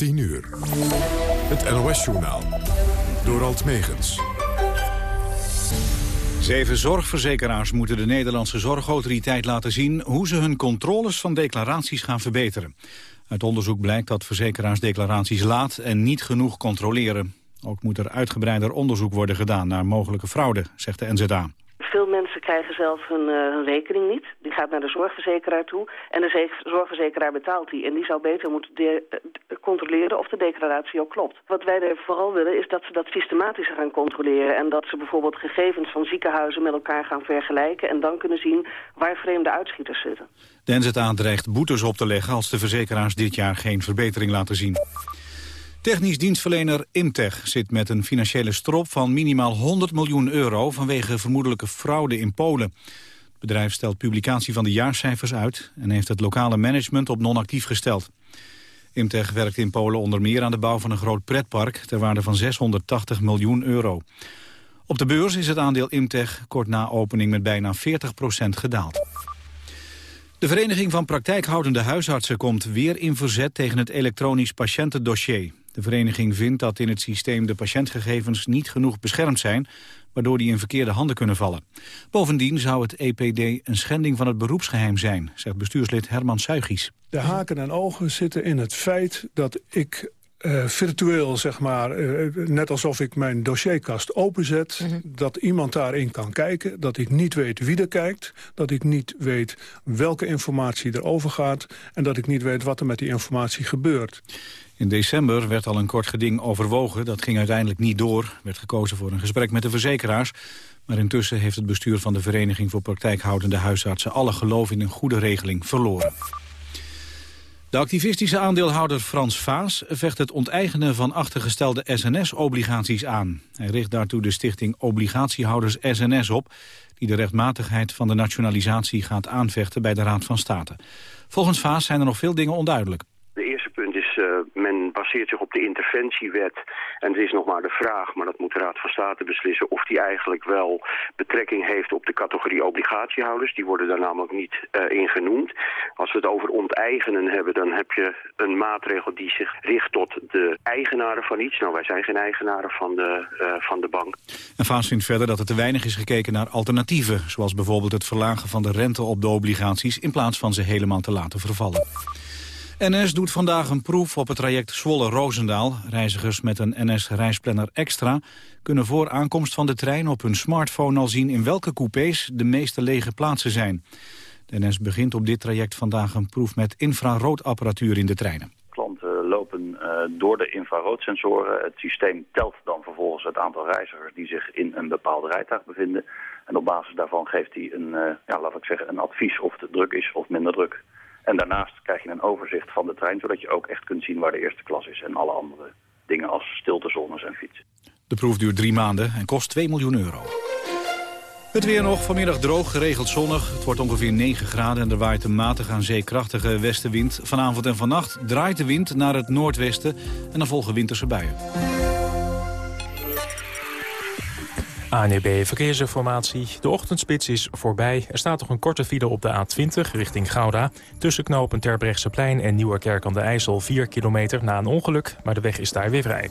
10 uur. Het NOS-journaal. Door Alt Megens. Zeven zorgverzekeraars moeten de Nederlandse Zorgautoriteit laten zien... hoe ze hun controles van declaraties gaan verbeteren. Uit onderzoek blijkt dat verzekeraars declaraties laat en niet genoeg controleren. Ook moet er uitgebreider onderzoek worden gedaan naar mogelijke fraude, zegt de NZA. Veel mensen krijgen zelf hun, uh, hun, rekening niet. Die gaat naar de zorgverzekeraar toe en de zorgverzekeraar betaalt die. En die zou beter moeten de, controleren of de declaratie ook klopt. Wat wij er vooral willen is dat ze dat systematischer gaan controleren. En dat ze bijvoorbeeld gegevens van ziekenhuizen met elkaar gaan vergelijken... en dan kunnen zien waar vreemde uitschieters zitten. De NZA dreigt boetes op te leggen als de verzekeraars dit jaar geen verbetering laten zien. Technisch dienstverlener Imtech zit met een financiële strop van minimaal 100 miljoen euro vanwege vermoedelijke fraude in Polen. Het bedrijf stelt publicatie van de jaarcijfers uit en heeft het lokale management op non-actief gesteld. Imtech werkt in Polen onder meer aan de bouw van een groot pretpark ter waarde van 680 miljoen euro. Op de beurs is het aandeel Imtech kort na opening met bijna 40% gedaald. De Vereniging van Praktijkhoudende Huisartsen komt weer in verzet tegen het elektronisch patiëntendossier. De vereniging vindt dat in het systeem de patiëntgegevens niet genoeg beschermd zijn, waardoor die in verkeerde handen kunnen vallen. Bovendien zou het EPD een schending van het beroepsgeheim zijn, zegt bestuurslid Herman Suigies. De haken en ogen zitten in het feit dat ik uh, virtueel, zeg maar, uh, net alsof ik mijn dossierkast openzet... Mm -hmm. dat iemand daarin kan kijken, dat ik niet weet wie er kijkt... dat ik niet weet welke informatie er overgaat... en dat ik niet weet wat er met die informatie gebeurt. In december werd al een kort geding overwogen. Dat ging uiteindelijk niet door. werd gekozen voor een gesprek met de verzekeraars. Maar intussen heeft het bestuur van de Vereniging voor Praktijkhoudende Huisartsen... alle geloof in een goede regeling verloren. De activistische aandeelhouder Frans Vaas vecht het onteigenen van achtergestelde SNS-obligaties aan. Hij richt daartoe de stichting Obligatiehouders SNS op... die de rechtmatigheid van de nationalisatie gaat aanvechten bij de Raad van State. Volgens Vaas zijn er nog veel dingen onduidelijk. De eerste punt is, uh, men baseert zich op de interventiewet. En het is nog maar de vraag, maar dat moet de Raad van State beslissen... of die eigenlijk wel betrekking heeft op de categorie obligatiehouders. Die worden daar namelijk niet uh, in genoemd. Als we het over onteigenen hebben, dan heb je een maatregel... die zich richt tot de eigenaren van iets. Nou, wij zijn geen eigenaren van de, uh, van de bank. En Vaas vindt verder dat er te weinig is gekeken naar alternatieven... zoals bijvoorbeeld het verlagen van de rente op de obligaties... in plaats van ze helemaal te laten vervallen. NS doet vandaag een proef op het traject Zwolle-Roosendaal. Reizigers met een NS-reisplanner Extra kunnen voor aankomst van de trein op hun smartphone al zien in welke coupés de meeste lege plaatsen zijn. De NS begint op dit traject vandaag een proef met infraroodapparatuur in de treinen. Klanten lopen uh, door de infraroodsensoren. Het systeem telt dan vervolgens het aantal reizigers die zich in een bepaald rijtuig bevinden. En op basis daarvan geeft hij een, uh, ja, laat ik zeggen, een advies of het druk is of minder druk. En daarnaast krijg je een overzicht van de trein... zodat je ook echt kunt zien waar de eerste klas is... en alle andere dingen als stiltezones en fietsen. De proef duurt drie maanden en kost 2 miljoen euro. Het weer nog, vanmiddag droog, geregeld zonnig. Het wordt ongeveer 9 graden en er waait een matig aan zeekrachtige westenwind. Vanavond en vannacht draait de wind naar het noordwesten en dan volgen winterse buien. ANEB Verkeersinformatie. De ochtendspits is voorbij. Er staat nog een korte file op de A20 richting Gouda. Tussen knopen Terbrechtseplein en Nieuwerkerk aan de IJssel 4 kilometer na een ongeluk. Maar de weg is daar weer vrij.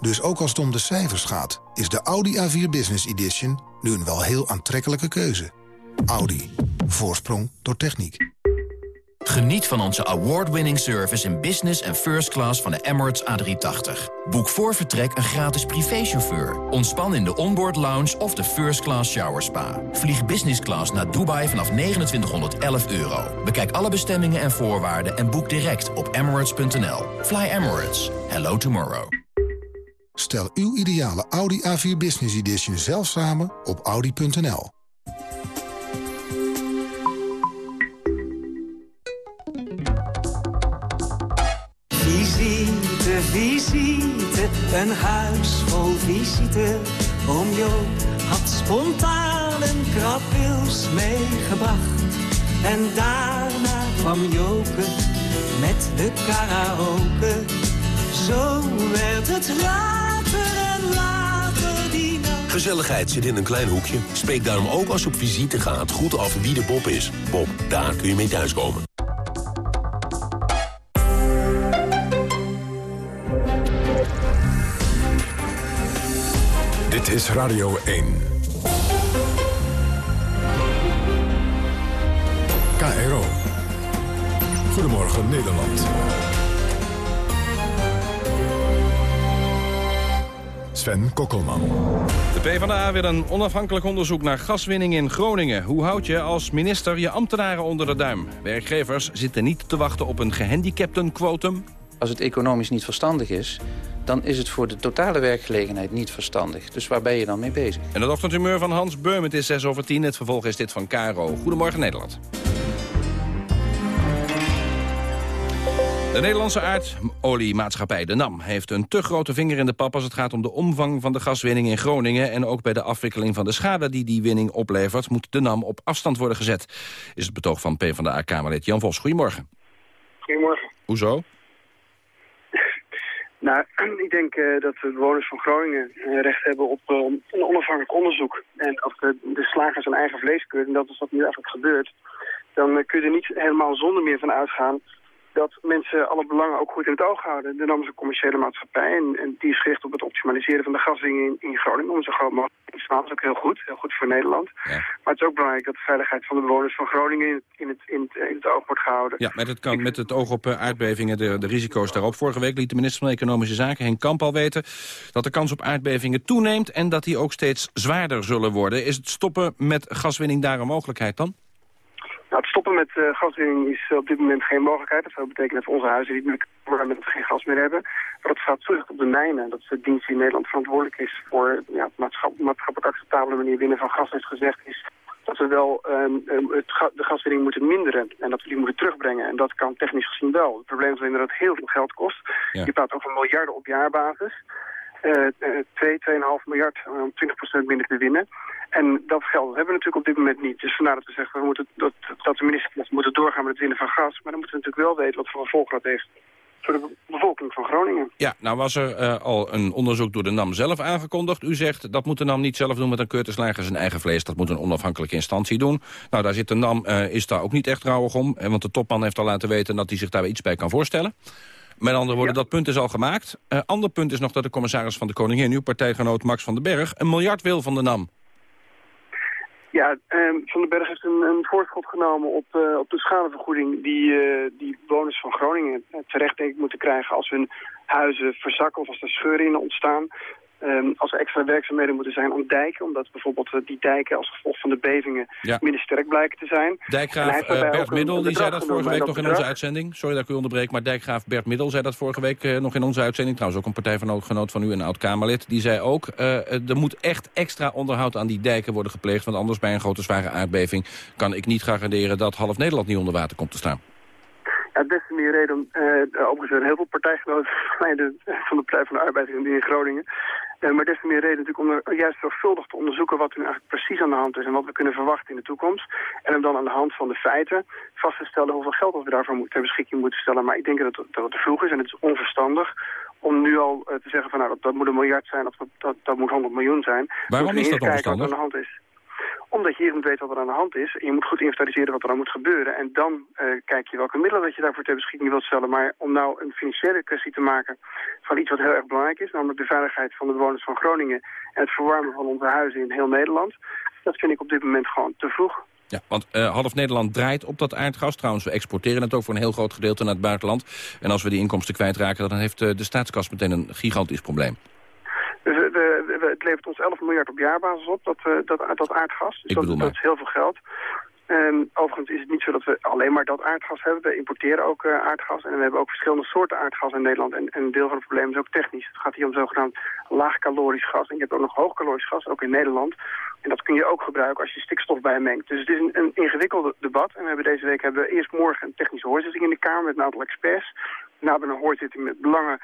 Dus ook als het om de cijfers gaat, is de Audi A4 Business Edition nu een wel heel aantrekkelijke keuze. Audi. Voorsprong door techniek. Geniet van onze award-winning service in business en first class van de Emirates A380. Boek voor vertrek een gratis privéchauffeur. Ontspan in de onboard lounge of de first class shower spa. Vlieg business class naar Dubai vanaf 2911 euro. Bekijk alle bestemmingen en voorwaarden en boek direct op emirates.nl. Fly Emirates. Hello tomorrow. Stel uw ideale Audi A4 Business Edition zelf samen op audi.nl. Visite, visite, een huis vol visite. Oom Joop had spontaan een krabwils meegebracht. En daarna kwam Joke met de karaoke. Zo werd het later en later die nacht. Gezelligheid zit in een klein hoekje. Spreek daarom ook als je op visite gaat goed af wie de Bob is. Bob, daar kun je mee thuiskomen. Dit is Radio 1. KRO. Goedemorgen Nederland. Sven Kokkelman. De PvdA wil een onafhankelijk onderzoek naar gaswinning in Groningen. Hoe houd je als minister je ambtenaren onder de duim? Werkgevers zitten niet te wachten op een gehandicaptenquotum. Als het economisch niet verstandig is, dan is het voor de totale werkgelegenheid niet verstandig. Dus waar ben je dan mee bezig? En het ochtendhumeur van Hans Beum, het is 6 over 10. Het vervolg is dit van Caro. Goedemorgen Nederland. De Nederlandse aardoliemaatschappij De NAM heeft een te grote vinger in de pap... als het gaat om de omvang van de gaswinning in Groningen... en ook bij de afwikkeling van de schade die die winning oplevert... moet De NAM op afstand worden gezet, is het betoog van PvdA-kamerlid Jan Vos. Goedemorgen. Goedemorgen. Hoezo? Nou, ik denk uh, dat de bewoners van Groningen uh, recht hebben op uh, een onafhankelijk onderzoek. En als de, de slager zijn eigen vlees keurt, en dat is wat nu eigenlijk gebeurt... dan kun je er niet helemaal zonder meer van uitgaan dat mensen alle belangen ook goed in het oog houden. De NAM is een commerciële maatschappij en, en, die is gericht op het optimaliseren van de gaswinning in, in Groningen. Om zo groot mogelijk te. Dat is ook heel goed, heel goed voor Nederland. Ja. Maar het is ook belangrijk dat de veiligheid van de bewoners van Groningen in, in, het, in, het, oog wordt gehouden. Ja, met het, kan, met het oog op uh, aardbevingen, de, de risico's daarop. Vorige week liet de minister van Economische Zaken, Henk Kamp, al weten... dat de kans op aardbevingen toeneemt en dat die ook steeds zwaarder zullen worden. Is het stoppen met gaswinning daar een mogelijkheid dan? Nou, het stoppen met uh, gaswinning is op dit moment geen mogelijkheid. Dat zou betekenen dat onze huizen niet meer worden met geen gas meer hebben. Maar dat gaat terug op de mijnen. Dat is de dienst die in Nederland verantwoordelijk is voor ja, op maatschappelijk acceptabele manier winnen van gas. Heeft gezegd is dat we wel um, het ga de gaswinning moeten minderen en dat we die moeten terugbrengen. En dat kan technisch gezien wel. Het probleem is alleen dat het heel veel geld kost. Ja. Je praat over miljarden op jaarbasis. Uh, 2, 2,5 miljard om 20% minder te winnen. En dat geld hebben we natuurlijk op dit moment niet. Dus vandaar dat we zeggen we moeten, dat, dat de minister moeten doorgaan met het winnen van gas. Maar dan moeten we natuurlijk wel weten wat voor gevolg dat heeft voor de bevolking van Groningen. Ja, nou was er uh, al een onderzoek door de NAM zelf aangekondigd. U zegt dat moet de NAM niet zelf doen met een keurteslager zijn eigen vlees. Dat moet een onafhankelijke instantie doen. Nou, daar zit de NAM, is daar ook niet echt rouwig om. Want de topman heeft al laten weten dat hij zich daar iets bij kan voorstellen. Met andere woorden, ja. dat punt is al gemaakt. Uh, ander punt is nog dat de commissaris van de Koningin, uw partijgenoot Max van den Berg, een miljard wil van de NAM. Ja, um, Van den Berg heeft een, een voorschot genomen op, uh, op de schadevergoeding die, uh, die bewoners van Groningen terecht denk ik moeten krijgen als hun huizen verzakken of als er scheuren in ontstaan. Um, als er extra werkzaamheden moeten zijn aan dijken, omdat bijvoorbeeld uh, die dijken als gevolg van de bevingen ja. minder sterk blijken te zijn. Dijkgraaf uh, Bert Middel, die zei dat vorige week nog in onze uitzending. Sorry dat ik u onderbreek, maar dijkgraaf Bert Middel zei dat vorige week uh, nog in onze uitzending. Trouwens ook een partijgenoot van u, een oud-Kamerlid. Die zei ook, er moet echt extra onderhoud aan die dijken worden gepleegd, want anders bij een grote zware aardbeving kan ik niet garanderen dat half Nederland niet onder water komt te staan. Des te meer reden, uh, overigens zijn heel veel partijgenoten van de Partij van de Arbeid in Groningen. Uh, maar des te meer reden natuurlijk om er juist zorgvuldig te onderzoeken wat er nu eigenlijk precies aan de hand is en wat we kunnen verwachten in de toekomst. En om dan aan de hand van de feiten vast te stellen hoeveel geld we daarvoor ter beschikking moeten stellen. Maar ik denk dat het, dat het te vroeg is en het is onverstandig om nu al uh, te zeggen van nou dat, dat moet een miljard zijn of dat, dat, dat moet 100 miljoen zijn. Waarom is dat onverstandig? Wat er aan de hand is omdat je hier moet weten wat er aan de hand is. En je moet goed inventariseren wat er dan moet gebeuren. En dan uh, kijk je welke middelen dat je daarvoor ter beschikking wilt stellen. Maar om nou een financiële kwestie te maken van iets wat heel erg belangrijk is... namelijk de veiligheid van de bewoners van Groningen... en het verwarmen van onze huizen in heel Nederland... dat vind ik op dit moment gewoon te vroeg. Ja, want uh, half Nederland draait op dat aardgas. Trouwens, we exporteren het ook voor een heel groot gedeelte naar het buitenland. En als we die inkomsten kwijtraken, dan heeft uh, de staatskas meteen een gigantisch probleem. Het levert ons 11 miljard op jaarbasis op, dat, uh, dat, dat aardgas. Dus Ik dat, dat is heel veel geld. Ehm, overigens is het niet zo dat we alleen maar dat aardgas hebben. We importeren ook uh, aardgas en we hebben ook verschillende soorten aardgas in Nederland. En, en, een deel van het probleem is ook technisch. Het gaat hier om zogenaamd laagkalorisch gas. En je hebt ook nog hoogkalorisch gas, ook in Nederland. En dat kun je ook gebruiken als je stikstof bijmengt. Dus het is een, een ingewikkeld debat. En we hebben deze week hebben we eerst morgen een technische hoorzitting in de Kamer met een aantal experts. Daarna hebben we een hoorzitting met belangen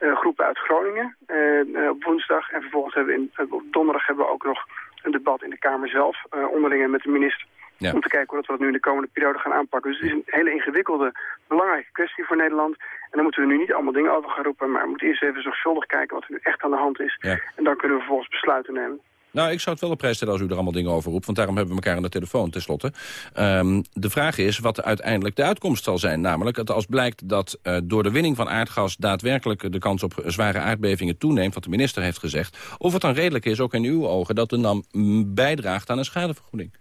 groepen uit Groningen uh, op woensdag. En vervolgens hebben we in, op donderdag hebben we ook nog een debat in de Kamer zelf, onderling met de minister. Ja. Om te kijken hoe we dat nu in de komende periode gaan aanpakken. Dus het is een hele ingewikkelde, belangrijke kwestie voor Nederland. En daar moeten we nu niet allemaal dingen over gaan roepen. Maar we moeten eerst even zorgvuldig kijken wat er nu echt aan de hand is. En dan kunnen we vervolgens besluiten nemen. Nou, ik zou het wel op prijs stellen als u er allemaal dingen over roept. Want daarom hebben we elkaar aan de telefoon tenslotte. Um, de vraag is wat uiteindelijk de uitkomst zal zijn. Namelijk dat als blijkt dat uh, door de winning van aardgas... daadwerkelijk de kans op zware aardbevingen toeneemt... wat de minister heeft gezegd. Of het dan redelijk is, ook in uw ogen... dat de NAM bijdraagt aan een schadevergoeding.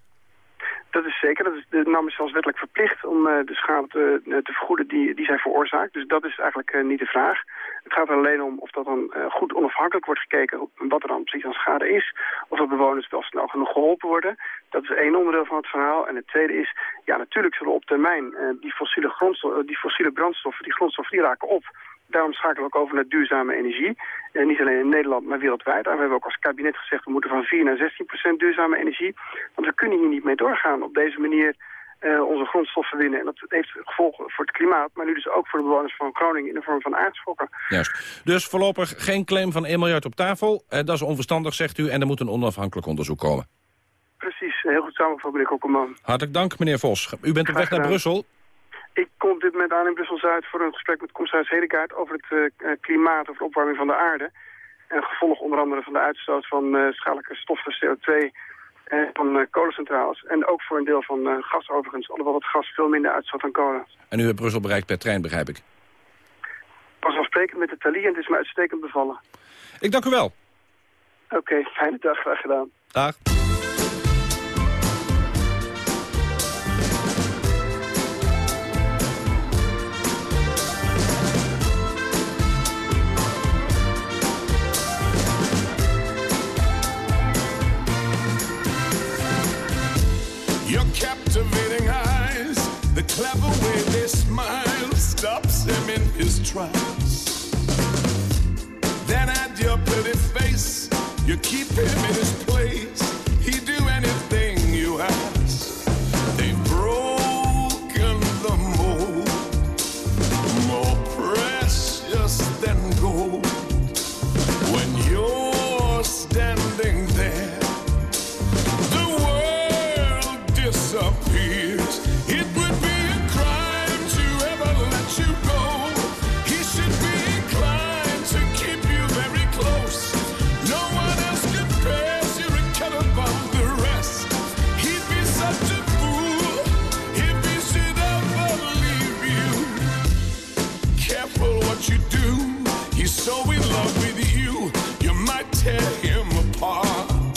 Dat is zeker. De NAM is zelfs wettelijk verplicht om uh, de schade te, uh, te vergoeden die, die zij veroorzaakt. Dus dat is eigenlijk uh, niet de vraag. Het gaat er alleen om of dat dan goed onafhankelijk wordt gekeken wat er dan precies aan schade is. Of dat bewoners wel snel genoeg geholpen worden. Dat is één onderdeel van het verhaal. En het tweede is, ja natuurlijk zullen op termijn die fossiele, grondstof, die fossiele brandstoffen, die grondstoffen die raken op daarom schakelen we ook over naar duurzame energie. En niet alleen in Nederland, maar wereldwijd. En we hebben ook als kabinet gezegd, we moeten van 4 naar 16 procent duurzame energie. Want we kunnen hier niet mee doorgaan op deze manier uh, onze grondstoffen winnen. En dat heeft gevolgen voor het klimaat, maar nu dus ook voor de bewoners van Groningen in de vorm van aardschokken. Juist. Dus voorlopig geen claim van 1 miljard op tafel. Uh, dat is onverstandig, zegt u, en er moet een onafhankelijk onderzoek komen. Precies, heel goed samengevat, meneer Kokkelman. Hartelijk dank, meneer Vos. U bent op weg naar Brussel. Ik kom op dit moment aan in Brussel-Zuid voor een gesprek met commissaris Hedegaard over het uh, klimaat, over de opwarming van de aarde. En gevolg onder andere van de uitstoot van uh, schadelijke stoffen, CO2 en uh, van kolencentrales. En ook voor een deel van gas overigens, alhoewel het gas veel minder uitstoot dan kolen. En u hebt Brussel bereikt per trein, begrijp ik? Pas afsprekend met de Thalie en het is me uitstekend bevallen. Ik dank u wel. Oké, okay, fijne dag, graag gedaan. Dag. Clever way they smile, stops him in his tracks. Then at your pretty face, you keep him in his place. Tear him apart.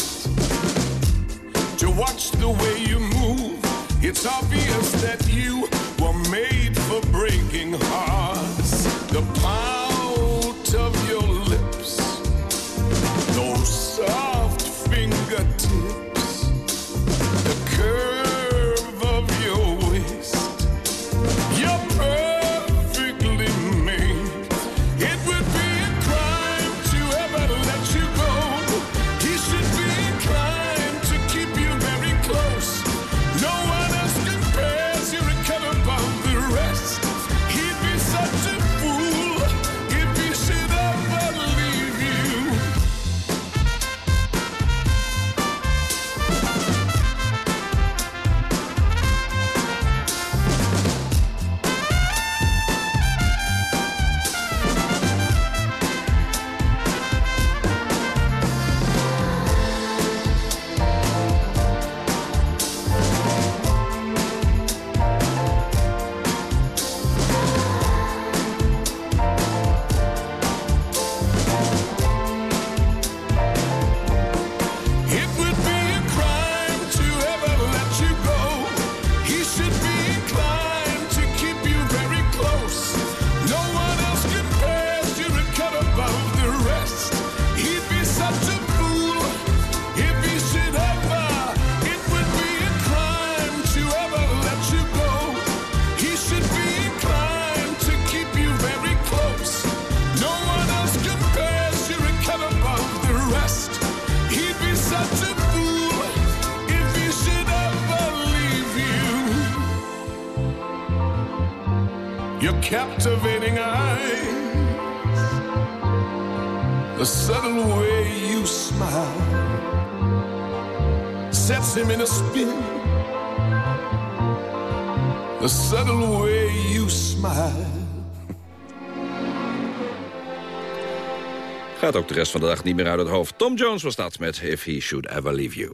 To watch the way you move, it's obvious that you were made for breaking hearts. The pout of your lips, those soft eyes, the subtle way you smile sets him in a spin. The subtle way you smile. Gaat ook de rest van de dag niet meer uit het hoofd. Tom Jones was dat met If He Should Ever Leave You.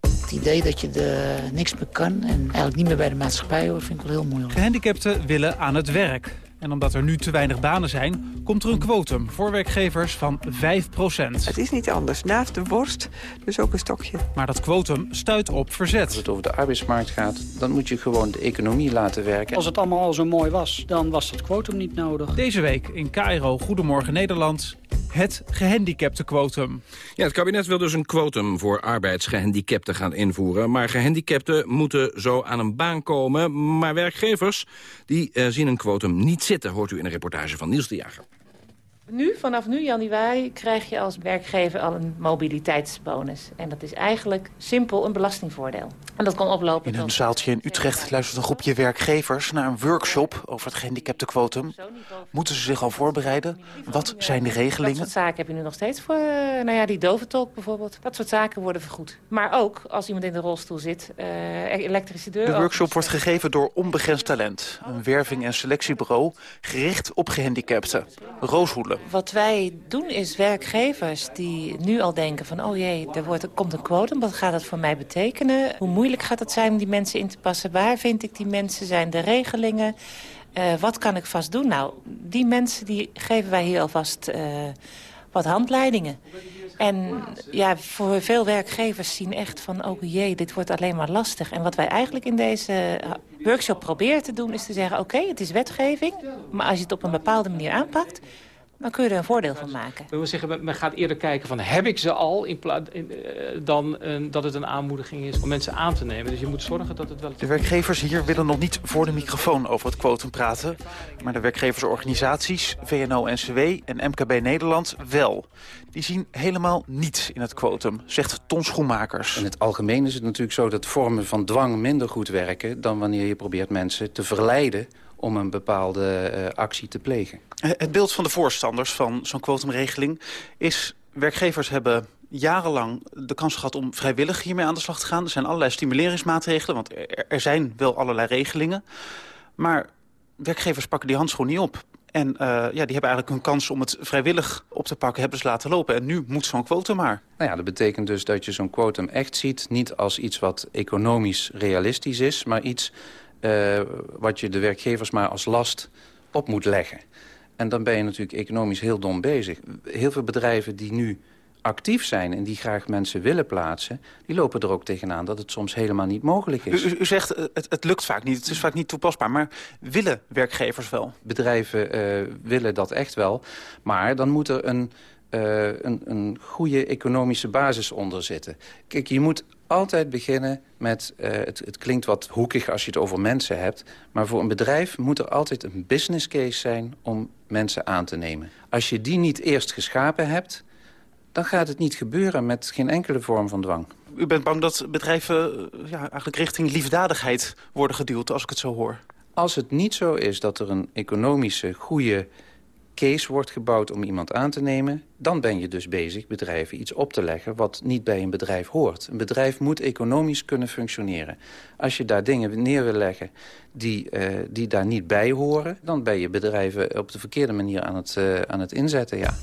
Het idee dat je de, niks meer kan en eigenlijk niet meer bij de maatschappij hoort, vind ik wel heel moeilijk. Gehandicapten willen aan het werk. En omdat er nu te weinig banen zijn, komt er een quotum voor werkgevers van 5% Het is niet anders. Naast de worst, dus ook een stokje. Maar dat quotum stuit op verzet. Als het over de arbeidsmarkt gaat, dan moet je gewoon de economie laten werken. Als het allemaal al zo mooi was, dan was het quotum niet nodig. Deze week in Cairo, Goedemorgen Nederland, het gehandicaptenquotum. Ja, het kabinet wil dus een quotum voor arbeidsgehandicapten gaan invoeren. Maar gehandicapten moeten zo aan een baan komen. Maar werkgevers die eh, zien een quotum niet zitten, hoort u in een reportage van Niels de Jager. Nu, vanaf nu januari, krijg je als werkgever al een mobiliteitsbonus. En dat is eigenlijk simpel een belastingvoordeel. En dat kan oplopen In een tot... zaaltje in Utrecht luistert een groepje werkgevers naar een workshop over het gehandicaptenquotum. Moeten ze zich al voorbereiden? Wat zijn de Dat regelingen? soort zaken heb je nu nog steeds voor, eh, nou ja, die doventolk bijvoorbeeld. Dat soort zaken worden vergoed. Maar ook als iemand in de rolstoel zit, eh, elektrische deur. De workshop wordt gegeven door Onbegrensd Talent. Een werving- en selectiebureau gericht op gehandicapten. Roos Hoelen. Wat wij doen is werkgevers die nu al denken van... oh jee, er, wordt, er komt een quotum, wat gaat dat voor mij betekenen? Hoe moeilijk gaat het zijn om die mensen in te passen? Waar vind ik die mensen? Zijn de regelingen? Eh, wat kan ik vast doen? Nou, die mensen die geven wij hier alvast eh, wat handleidingen. En ja, voor veel werkgevers zien echt van... oh jee, dit wordt alleen maar lastig. En wat wij eigenlijk in deze workshop proberen te doen... is te zeggen, oké, het is wetgeving... maar als je het op een bepaalde manier aanpakt... dan kun je er een voordeel van maken. We zeggen, men- gaat eerder kijken van heb ik ze al in in, eh, dan een- dat het een aanmoediging is om mensen aan te nemen. Dus je moet zorgen dat het wel... De werkgevers hier willen nog niet voor de microfoon over het quotum praten. Maar de werkgeversorganisaties, VNO-NCW en MKB Nederland wel. Die zien helemaal niets in het quotum, zegt Ton Schoenmakers. In het algemeen is het natuurlijk zo dat vormen van dwang minder goed werken... dan wanneer je probeert mensen te verleiden om een bepaalde eh, actie te plegen. Eh, Het beeld van de voorstanders van zo'n quotumregeling is... werkgevers hebben jarenlang de kans gehad om vrijwillig hiermee aan de slag te gaan. Er zijn allerlei stimuleringsmaatregelen, want er, er zijn wel allerlei regelingen. Maar werkgevers pakken die handschoen niet op. En eh, ja, die hebben eigenlijk hun kans om het vrijwillig op te pakken... hebben ze laten lopen. En nu moet zo'n quotum maar. Nou ja, dat betekent dus dat je zo'n quotum echt ziet... niet als iets wat economisch realistisch is... maar iets eh, wat je de werkgevers maar als last op moet leggen. En dan ben je natuurlijk economisch heel dom bezig. Heel veel bedrijven die nu actief zijn en die graag mensen willen plaatsen... die lopen er ook tegenaan dat het soms helemaal niet mogelijk is. U, zegt, eh, het, het lukt vaak niet, het is vaak niet toepasbaar. Maar willen werkgevers wel? Bedrijven eh, willen dat echt wel. Maar dan moet er een, een, een goede economische basis onder zitten. Kijk, je moet altijd beginnen met... eh, het, het klinkt wat hoekig als je het over mensen hebt... maar voor een bedrijf moet er altijd een business case zijn... om mensen aan te nemen. Als je die niet eerst geschapen hebt... dan gaat het niet gebeuren met geen enkele vorm van dwang. U bent bang dat bedrijven eh, ja, eigenlijk richting liefdadigheid worden geduwd, als ik het zo hoor. Als het niet zo is dat er een economische goede case wordt gebouwd om iemand aan te nemen... dan ben je dus bezig bedrijven iets op te leggen wat niet bij een bedrijf hoort. Een bedrijf moet economisch kunnen functioneren. Als je daar dingen neer wil leggen die, eh, die daar niet bij horen... dan ben je bedrijven op de verkeerde manier aan het, eh, aan het inzetten, ja.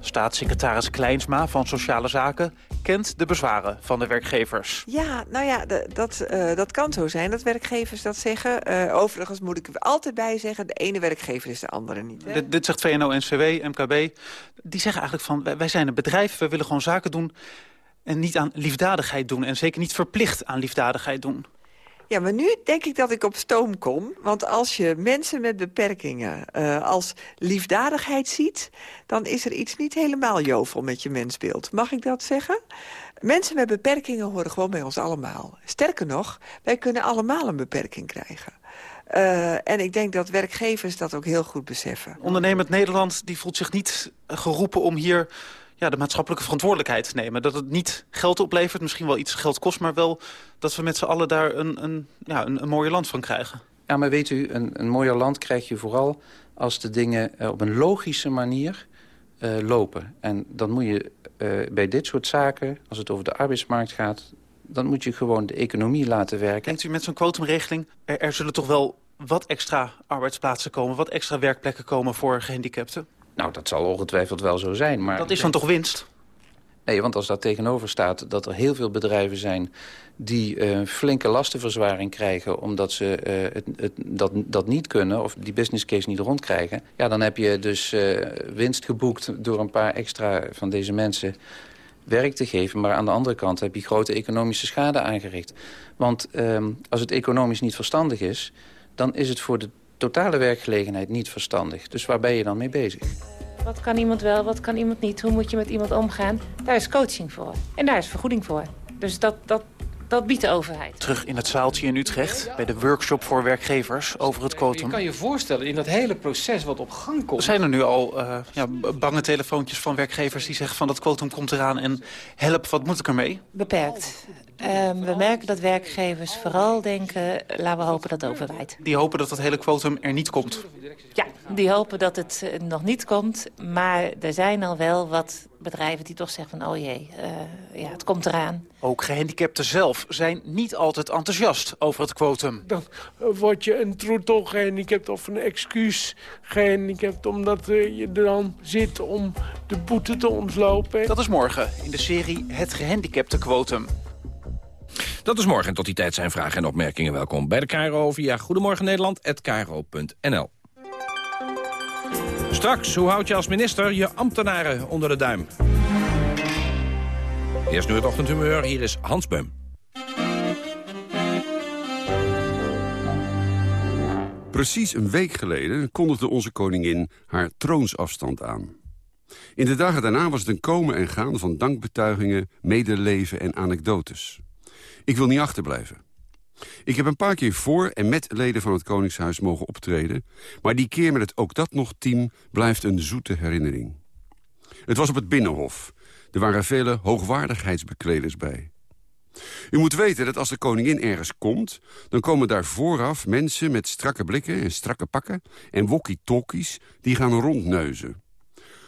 Staatssecretaris Kleinsma van Sociale Zaken kent de bezwaren van de werkgevers. Ja, nou ja, dat, eh, dat kan zo zijn dat werkgevers dat zeggen. Eh, overigens moet ik er altijd bij zeggen... de ene werkgever is de andere niet. Hè? Dit, dit zegt VNO-NCW, MKB. Die zeggen eigenlijk van, wij, wij zijn een bedrijf, we willen gewoon zaken doen... en niet aan liefdadigheid doen. En zeker niet verplicht aan liefdadigheid doen. Ja, maar nu denk ik dat ik op stoom kom. Want als je mensen met beperkingen eh, als liefdadigheid ziet... dan is er iets niet helemaal jovel met je mensbeeld. Mag ik dat zeggen? Mensen met beperkingen horen gewoon bij ons allemaal. Sterker nog, wij kunnen allemaal een beperking krijgen. Eh, en ik denk dat werkgevers dat ook heel goed beseffen. Ondernemend Nederland die voelt zich niet eh, geroepen om hier ja, de maatschappelijke verantwoordelijkheid nemen. Dat het niet geld oplevert, misschien wel iets geld kost... maar wel dat we met z'n allen daar een, een, ja, een, een mooie land van krijgen. Ja, maar weet u, een, een mooier land krijg je vooral als de dingen eh, op een logische manier uh, lopen. En dan moet je uh, bij dit soort zaken, als het over de arbeidsmarkt gaat... dan moet je gewoon de economie laten werken. Denkt u met zo'n kwotumregeling, er, er zullen toch wel wat extra arbeidsplaatsen komen... wat extra werkplekken komen voor gehandicapten? Nou, dat zal ongetwijfeld wel zo zijn. Maar dat is dan toch winst? Nee, want als daar tegenover staat dat er heel veel bedrijven zijn... die uh, flinke lastenverzwaring krijgen omdat ze uh, het, het, dat, dat niet kunnen... of die business case niet rondkrijgen... ja, dan heb je dus uh, winst geboekt door een paar extra van deze mensen werk te geven. Maar aan de andere kant heb je grote economische schade aangericht. Want ehm, als het economisch niet verstandig is... dan is het voor de totale werkgelegenheid niet verstandig. Dus waar ben je dan mee bezig? Wat kan iemand wel, wat kan iemand niet? Hoe moet je met iemand omgaan? Daar is coaching voor. En daar is vergoeding voor. Dus dat, dat, dat biedt de overheid. Terug in het zaaltje in Utrecht, bij de workshop voor werkgevers over het quotum. Je kan je voorstellen, in dat hele proces wat op gang komt... Zijn er nu al uh, ja, bange telefoontjes van werkgevers die zeggen van dat quotum komt eraan en help, wat moet ik ermee? Beperkt. Um, we merken dat werkgevers vooral denken, laten we hopen dat het overwaait. Die hopen dat dat hele quotum er niet komt? Ja, die hopen dat het uh, nog niet komt. Maar er zijn al wel wat bedrijven die toch zeggen van, oh jee, uh, ja, het komt eraan. Ook gehandicapten zelf zijn niet altijd enthousiast over het quotum. Dan word je een troetel gehandicapt of een excuus gehandicapt... omdat uh, je er dan zit om de boete te ontslopen. Dat is morgen in de serie Het gehandicapte quotum. Dat is morgen. Tot die tijd zijn vragen en opmerkingen welkom bij de KRO via Goedemorgen Nederland@kro.nl. Straks, hoe houd je als minister je ambtenaren onder de duim? Eerst nu het ochtendhumeur, hier is Hans Beum. Precies een week geleden kondigde onze koningin haar troonsafstand aan. In de dagen daarna was het een komen en gaan van dankbetuigingen, medeleven en anekdotes. Ik wil niet achterblijven. Ik heb een paar keer voor en met leden van het Koningshuis mogen optreden... maar die keer met het Ook Dat Nog team blijft een zoete herinnering. Het was op het Binnenhof. Er waren vele hoogwaardigheidsbekleders bij. U moet weten dat als de koningin ergens komt... dan komen daar vooraf mensen met strakke blikken en strakke pakken... en walkie-talkies die gaan rondneuzen.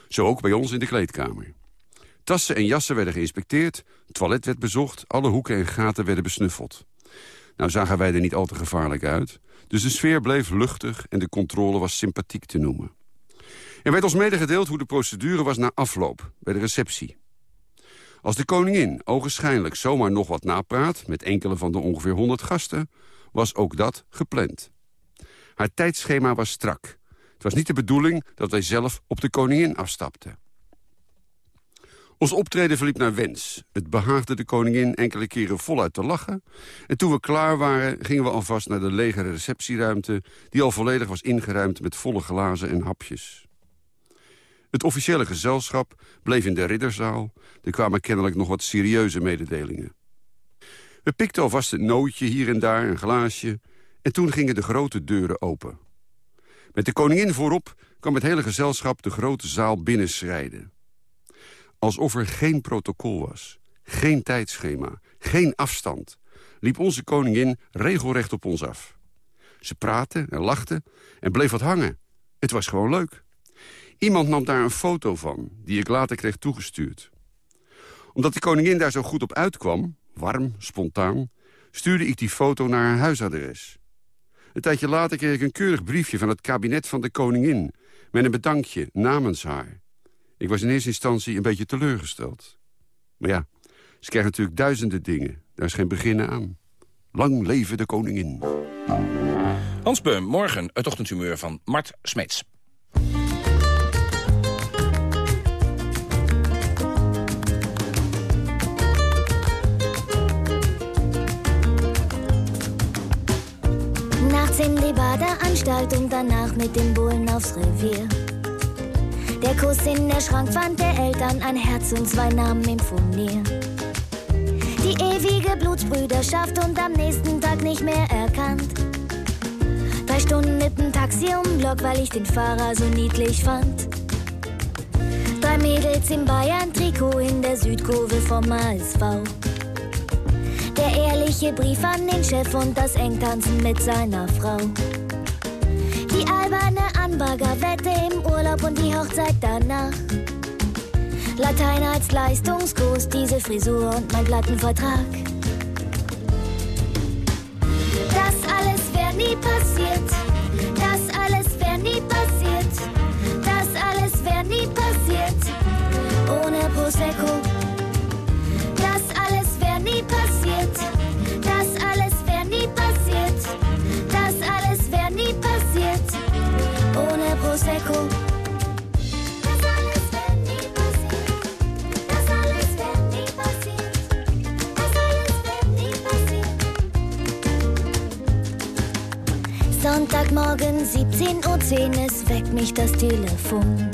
Zo ook bij ons in de kleedkamer. Tassen en jassen werden geïnspecteerd, toilet werd bezocht... alle hoeken en gaten werden besnuffeld. Nou zagen wij er niet al te gevaarlijk uit... dus de sfeer bleef luchtig en de controle was sympathiek te noemen. Er werd ons medegedeeld hoe de procedure was na afloop, bij de receptie. Als de koningin ogenschijnlijk zomaar nog wat napraat... met enkele van de ongeveer 100 gasten, was ook dat gepland. Haar tijdschema was strak. Het was niet de bedoeling dat wij zelf op de koningin afstapten. Ons optreden verliep naar wens. Het behaagde de koningin enkele keren voluit te lachen. En toen we klaar waren, gingen we alvast naar de lege receptieruimte... die al volledig was ingeruimd met volle glazen en hapjes. Het officiële gezelschap bleef in de ridderzaal. Er kwamen kennelijk nog wat serieuze mededelingen. We pikten alvast een nootje hier en daar, een glaasje... en toen gingen de grote deuren open. Met de koningin voorop kwam het hele gezelschap de grote zaal binnenschrijden. Alsof er geen protocol was, geen tijdschema, geen afstand... liep onze koningin regelrecht op ons af. Ze praatte en lachte en bleef wat hangen. Het was gewoon leuk. Iemand nam daar een foto van, die ik later kreeg toegestuurd. Omdat de koningin daar zo goed op uitkwam, warm, spontaan... stuurde ik die foto naar haar huisadres. Een tijdje later kreeg ik een keurig briefje van het kabinet van de koningin... met een bedankje namens haar. Ik was in eerste instantie een beetje teleurgesteld. Maar ja, ze krijgen natuurlijk duizenden dingen. Daar is geen beginnen aan. Lang leven de koningin. Hans Beum, morgen het ochtendhumeur van Mart Smeets. Nachts in die Badeanstalt und danach mit den Bullen aufs Revier. Der Kuss in der Schrankwand der Eltern, ein Herz und zwei Namen im Furnier. Die ewige Blutsbrüderschaft und am nächsten Tag nicht mehr erkannt. Drei Stunden mit dem Taxi um Block, weil ich den Fahrer so niedlich fand. Drei Mädels im Bayern-Trikot in der Südkurve vom ASV. Der ehrliche Brief an den Chef und das Engtanzen mit seiner Frau. Anbaggerwette im Urlaub und die Hochzeit danach. Latein als Leistungskurs, diese Frisur und mein Plattenvertrag. Das alles wäre nie passiert. Das alles wäre nie passiert. Das alles wäre nie passiert. Ohne Prosecco. Sonntagmorgen 17.10 Uhr, es weckt mich das Telefon.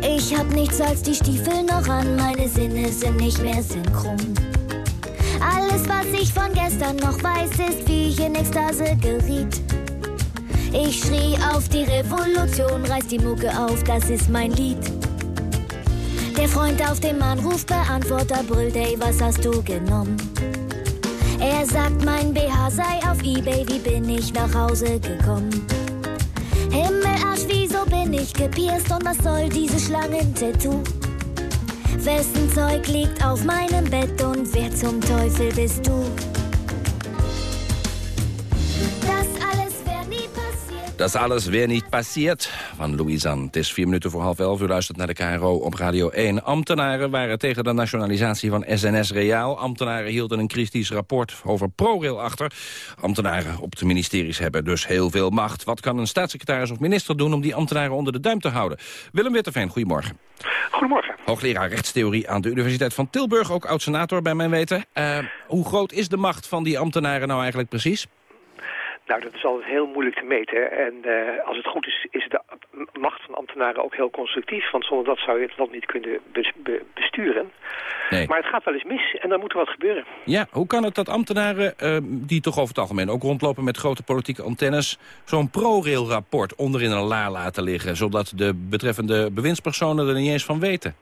Ich hab nichts als die Stiefel noch an, meine Sinne sind nicht mehr synchron. Alles, was ich von gestern noch weiß, ist, wie ich in Ekstase geriet. Ich schrie auf die Revolution, reiß die Mucke auf, das ist mein Lied. Der Freund auf dem Anrufbeantworter brüllt, ey, was hast du genommen? Er sagt, mein BH sei auf Ebay, wie bin ich nach Hause gekommen? Himmelarsch, wieso bin ich gepierst und was soll dieses Schlangen-Tattoo? Wessen Zeug liegt auf meinem Bett und wer zum Teufel bist du? Passiert. Dat alles weer niet passeert van Louisan. Het is vier minuten voor half elf. U luistert naar de KRO op Radio 1. Ambtenaren waren tegen de nationalisatie van SNS Reaal. Ambtenaren hielden een kritisch rapport over ProRail achter. Ambtenaren op de ministeries hebben dus heel veel macht. Wat kan een staatssecretaris of minister doen om die ambtenaren onder de duim te houden? Willem Witteveen, goedemorgen. Goedemorgen. Hoogleraar rechtstheorie aan de Universiteit van Tilburg, ook oud-senator bij mijn weten. Eh, hoe groot is de macht van die ambtenaren nou eigenlijk precies? Nou, dat is altijd heel moeilijk te meten. En eh, als het goed is, is de macht van ambtenaren ook heel constructief. Want zonder dat zou je het land niet kunnen bes- be- besturen. Nee. Maar het gaat wel eens mis en dan moet er wat gebeuren. Ja, hoe kan het dat ambtenaren, eh, die toch over het algemeen ook rondlopen met grote politieke antennes, zo'n ProRail-rapport onderin een la laten liggen, zodat de betreffende bewindspersonen er niet eens van weten?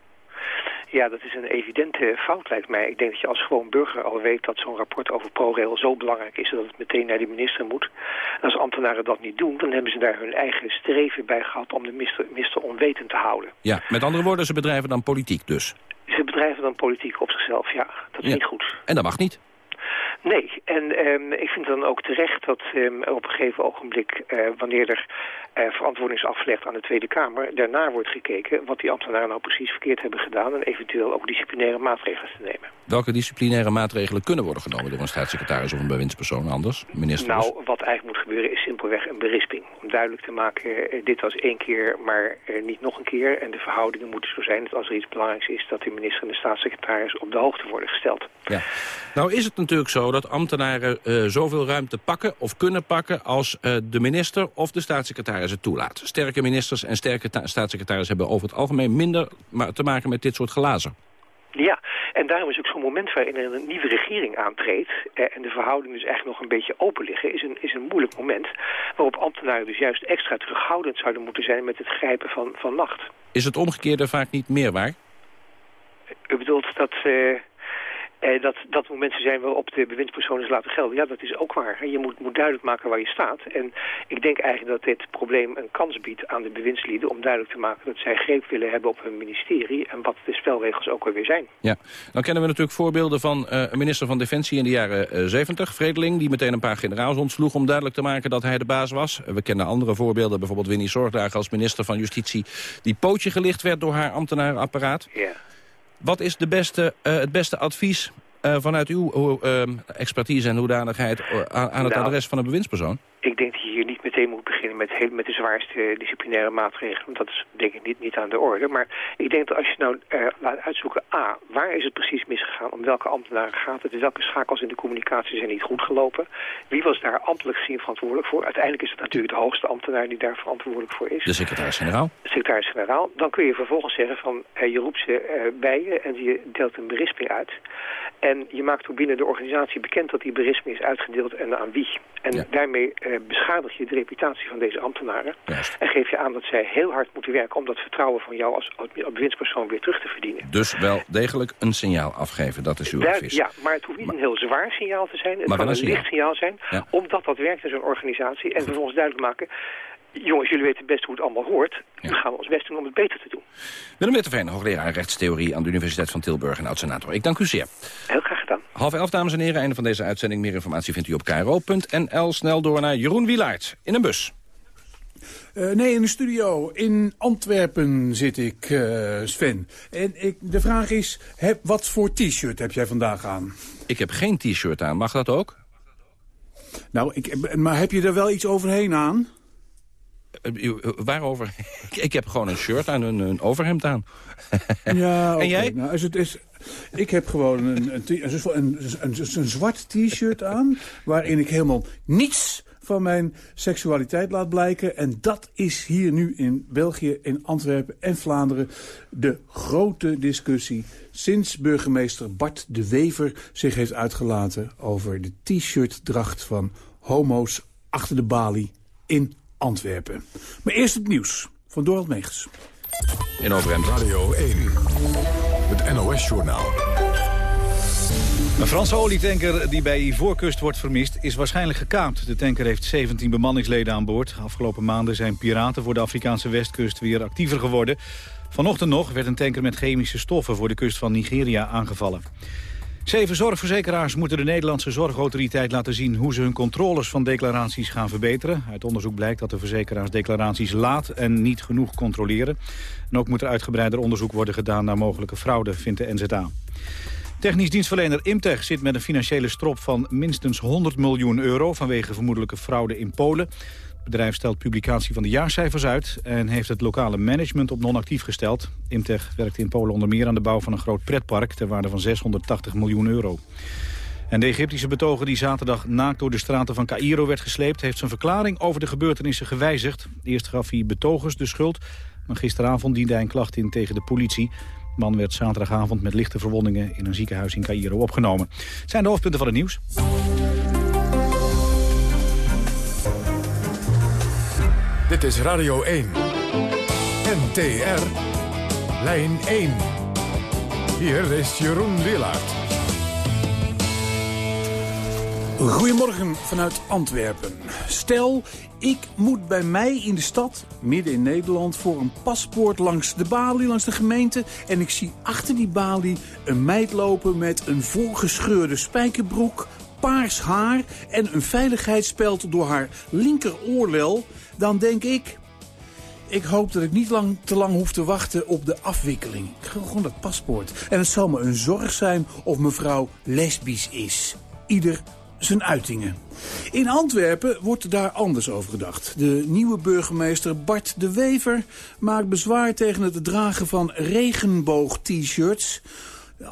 Ja, dat is een evidente fout lijkt mij. Ik denk dat je als gewoon burger al weet dat zo'n rapport over ProRail zo belangrijk is dat het meteen naar de minister moet. En als ambtenaren dat niet doen, dan hebben ze daar hun eigen streven bij gehad om de minister, minister onwetend te houden. Ja, met andere woorden, ze bedrijven dan politiek dus. Ze bedrijven dan politiek op zichzelf, ja. Dat is Ja. niet goed. En dat mag niet. Nee, en ehm, ik vind dan ook terecht dat ehm, op een gegeven ogenblik, eh, wanneer er eh, verantwoording is afgelegd aan de Tweede Kamer, daarna wordt gekeken wat die ambtenaren nou precies verkeerd hebben gedaan en eventueel ook disciplinaire maatregelen te nemen. Welke disciplinaire maatregelen kunnen worden genomen door een staatssecretaris of een bewindspersoon anders? Minister dus? Nou, wat eigenlijk moet gebeuren is simpelweg een berisping. Om duidelijk te maken, eh, dit was één keer, maar niet nog een keer. En de verhoudingen moeten zo zijn dat als er iets belangrijks is, dat de minister en de staatssecretaris op de hoogte worden gesteld. Ja. Nou is het natuurlijk zo dat ambtenaren eh, zoveel ruimte pakken of kunnen pakken als eh, de minister of de staatssecretaris het toelaat. Sterke ministers en sterke ta- staatssecretarissen hebben over het algemeen minder ma- te maken met dit soort glazen. Ja, en daarom is ook zo'n moment waarin er een nieuwe regering aantreedt... Eh, en de verhoudingen dus eigenlijk nog een beetje open liggen... Is een, is een moeilijk moment waarop ambtenaren dus juist extra terughoudend zouden moeten zijn... met het grijpen van, van macht. Is het omgekeerde vaak niet meer waar? U bedoelt dat, eh, dat dat momenten zijn waarop de bewindspersonen is laten gelden. Ja, dat is ook waar. Je moet, moet duidelijk maken waar je staat. En ik denk eigenlijk dat dit probleem een kans biedt aan de bewindslieden... om duidelijk te maken dat zij greep willen hebben op hun ministerie... en wat de spelregels ook alweer zijn. Ja, dan kennen we natuurlijk voorbeelden van eh, een minister van Defensie in de jaren eh, 70, Vredeling, die meteen een paar generaals ontsloeg om duidelijk te maken dat hij de baas was. Eh, we kennen andere voorbeelden, bijvoorbeeld Winnie Zorgdagen als minister van Justitie, die pootje gelicht werd door haar ambtenarenapparaat. Ja. Wat is de beste, eh, het beste advies eh, vanuit uw eh, expertise en hoedanigheid eh, aan, aan het Nou, adres van een bewindspersoon? Ik denk dat je hier niet meteen moet beginnen met, heel, met de zwaarste disciplinaire maatregelen. Want dat is denk ik niet, niet aan de orde. Maar ik denk dat als je nou eh, laat uitzoeken... A, waar is het precies misgegaan? Om welke ambtenaren gaat het? Welke schakels in de communicatie zijn niet goed gelopen? Wie was daar ambtelijk gezien verantwoordelijk voor? Uiteindelijk is het natuurlijk de hoogste ambtenaar die daar verantwoordelijk voor is. De secretaris-generaal? secretaris-generaal. Dan kun je vervolgens zeggen van je roept ze bij je en je deelt een berisping uit. En je maakt ook binnen de organisatie bekend dat die berisping is uitgedeeld en aan wie. En daarmee eh, beschadig je de reputatie van deze ambtenaren. En geef je aan dat zij heel hard moeten werken om dat vertrouwen van jou als winstpersoon weer terug te verdienen. Dus wel degelijk een signaal afgeven, dat is uw Daar- advies. Ja, maar het hoeft niet een heel zwaar signaal te zijn. Het kan een licht signaal zijn, Ja. omdat dat werkt in zo'n organisatie. En vervolgens duidelijk maken, jongens, jullie weten best hoe het allemaal hoort. Nu gaan we ons best doen om het beter te doen. Willem Witteveen, hoogleraar rechtstheorie aan de Universiteit van Tilburg en oud-senator. Ik dank u zeer. Heel graag gedaan. Half elf, dames en heren, einde van deze uitzending. Meer informatie vindt u op kro.nl. Snel door naar Jeroen Wielaert in een bus. Eh, nee, in de studio. In Antwerpen zit ik, eh, Sven. En ik, de vraag is, heb, wat voor t-shirt heb jij vandaag aan? Ik heb geen t-shirt aan, mag dat ook? Nou, ik, maar heb je er wel iets overheen aan? Eh, eh, waarover? Ik- heb gewoon een shirt aan, een, een overhemd aan. Ja. En jij? Nou, als het is, ik heb gewoon een, een, t- een, een, een, een zwart t-shirt aan... waarin ik helemaal niets van mijn seksualiteit laat blijken. En dat is hier nu in België, in Antwerpen en Vlaanderen... de grote discussie sinds burgemeester Bart de Wever zich heeft uitgelaten... over de t-shirtdracht van homo's achter de balie in Antwerpen. Maar eerst het nieuws van Dorald Meegens. In overhemd. Radio 1. Het NOS-journaal. Een Franse olietanker die bij Ivoorkust wordt vermist is waarschijnlijk gekaapt. De tanker heeft 17 bemanningsleden aan boord. Afgelopen maanden zijn piraten voor de Afrikaanse westkust weer actiever geworden. Vanochtend nog werd een tanker met chemische stoffen voor de kust van Nigeria aangevallen. Zeven zorgverzekeraars moeten de Nederlandse zorgautoriteit laten zien hoe ze hun controles van declaraties gaan verbeteren. Uit onderzoek blijkt dat de verzekeraars declaraties laat en niet genoeg controleren. En ook moet er uitgebreider onderzoek worden gedaan naar mogelijke fraude, vindt de NZA. Technisch dienstverlener Imtech zit met een financiële strop van minstens 100 miljoen euro vanwege vermoedelijke fraude in Polen. Bedrijf stelt publicatie van de jaarcijfers uit en heeft het lokale management op non-actief gesteld. Imtech werkt in Polen onder meer aan de bouw van een groot pretpark ter waarde van 680 miljoen euro. En de Egyptische betoger die zaterdag naakt door de straten van Cairo werd gesleept... heeft zijn verklaring over de gebeurtenissen gewijzigd. Eerst gaf hij betogers de schuld, maar gisteravond diende hij een klacht in tegen de politie. De man werd zaterdagavond met lichte verwondingen in een ziekenhuis in Cairo opgenomen. Het zijn de hoofdpunten van het nieuws. Dit is Radio 1. NTR. Lijn 1. Hier is Jeroen Willaert. Goedemorgen vanuit Antwerpen. Stel, ik moet bij mij in de stad, midden in Nederland... voor een paspoort langs de balie, langs de gemeente... en ik zie achter die balie een meid lopen met een voorgescheurde spijkerbroek... paars haar en een veiligheidsspeld door haar linkeroorlel... dan denk ik, ik hoop dat ik niet lang, te lang hoef te wachten op de afwikkeling. Ik wil gewoon dat paspoort. En het zal me een zorg zijn of mevrouw lesbisch is. Ieder zijn uitingen. In Antwerpen wordt daar anders over gedacht. De nieuwe burgemeester Bart de Wever maakt bezwaar tegen het dragen van regenboog-t-shirts.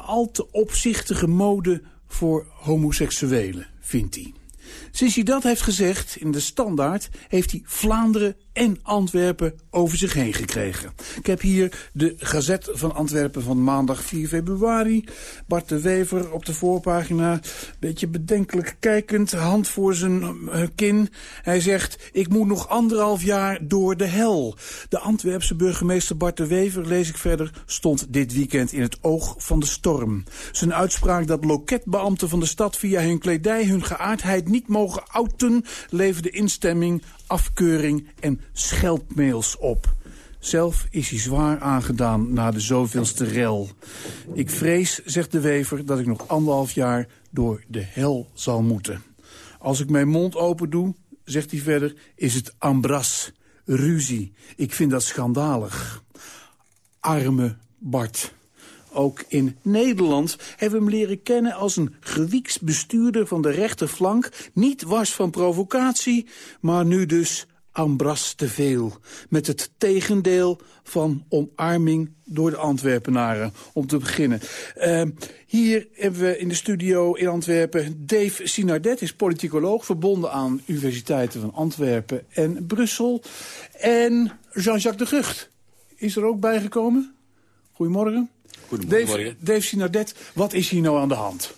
Al te opzichtige mode voor homoseksuelen, vindt hij. Sinds hij dat heeft gezegd in de standaard... heeft hij Vlaanderen en Antwerpen over zich heen gekregen. Ik heb hier de Gazet van Antwerpen van maandag 4 februari. Bart de Wever op de voorpagina. Beetje bedenkelijk kijkend, hand voor zijn eh, kin. Hij zegt, ik moet nog anderhalf jaar door de hel. De Antwerpse burgemeester Bart de Wever, lees ik verder... stond dit weekend in het oog van de storm. Zijn uitspraak dat loketbeambten van de stad... via hun kledij hun geaardheid niet mogen outen... leverde instemming, afkeuring en scheldmails op. Zelf is hij zwaar aangedaan na de zoveelste rel. Ik vrees, zegt de Wever, dat ik nog anderhalf jaar door de hel zal moeten. Als ik mijn mond open doe, zegt hij verder, is het ambras, ruzie. Ik vind dat schandalig. Arme Bart. Ook in Nederland hebben we hem leren kennen als een gewieks bestuurder van de rechterflank. Niet was van provocatie, maar nu dus ambras te veel. Met het tegendeel van omarming door de Antwerpenaren, om te beginnen. Uh, hier hebben we in de studio in Antwerpen Dave Sinardet, is politicoloog... verbonden aan universiteiten van Antwerpen en Brussel. En Jean-Jacques de Gucht is er ook bijgekomen. Goedemorgen. Dave, Dave Sinardet, wat is hier nou aan de hand?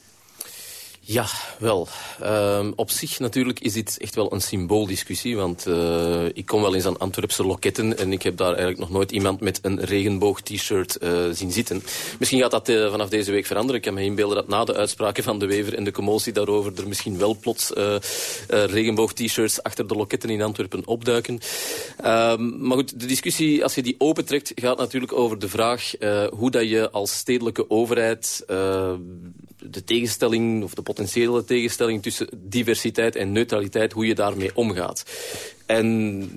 Ja, wel. Ehm, op zich natuurlijk is dit echt wel een symbooldiscussie. Want uh, ik kom wel eens aan Antwerpse loketten... en ik heb daar eigenlijk nog nooit iemand met een regenboog-t-shirt uh, zien zitten. Misschien gaat dat uh, vanaf deze week veranderen. Ik kan me inbeelden dat na de uitspraken van de Wever... en de commotie daarover er misschien wel plots regenboog-t-shirts... achter de loketten in Antwerpen opduiken. Ehm, maar goed, de discussie, als je die opentrekt... gaat natuurlijk over de vraag hoe dat je als stedelijke overheid... de tegenstelling of de potentiële tegenstelling tussen diversiteit en neutraliteit, hoe je daarmee omgaat. En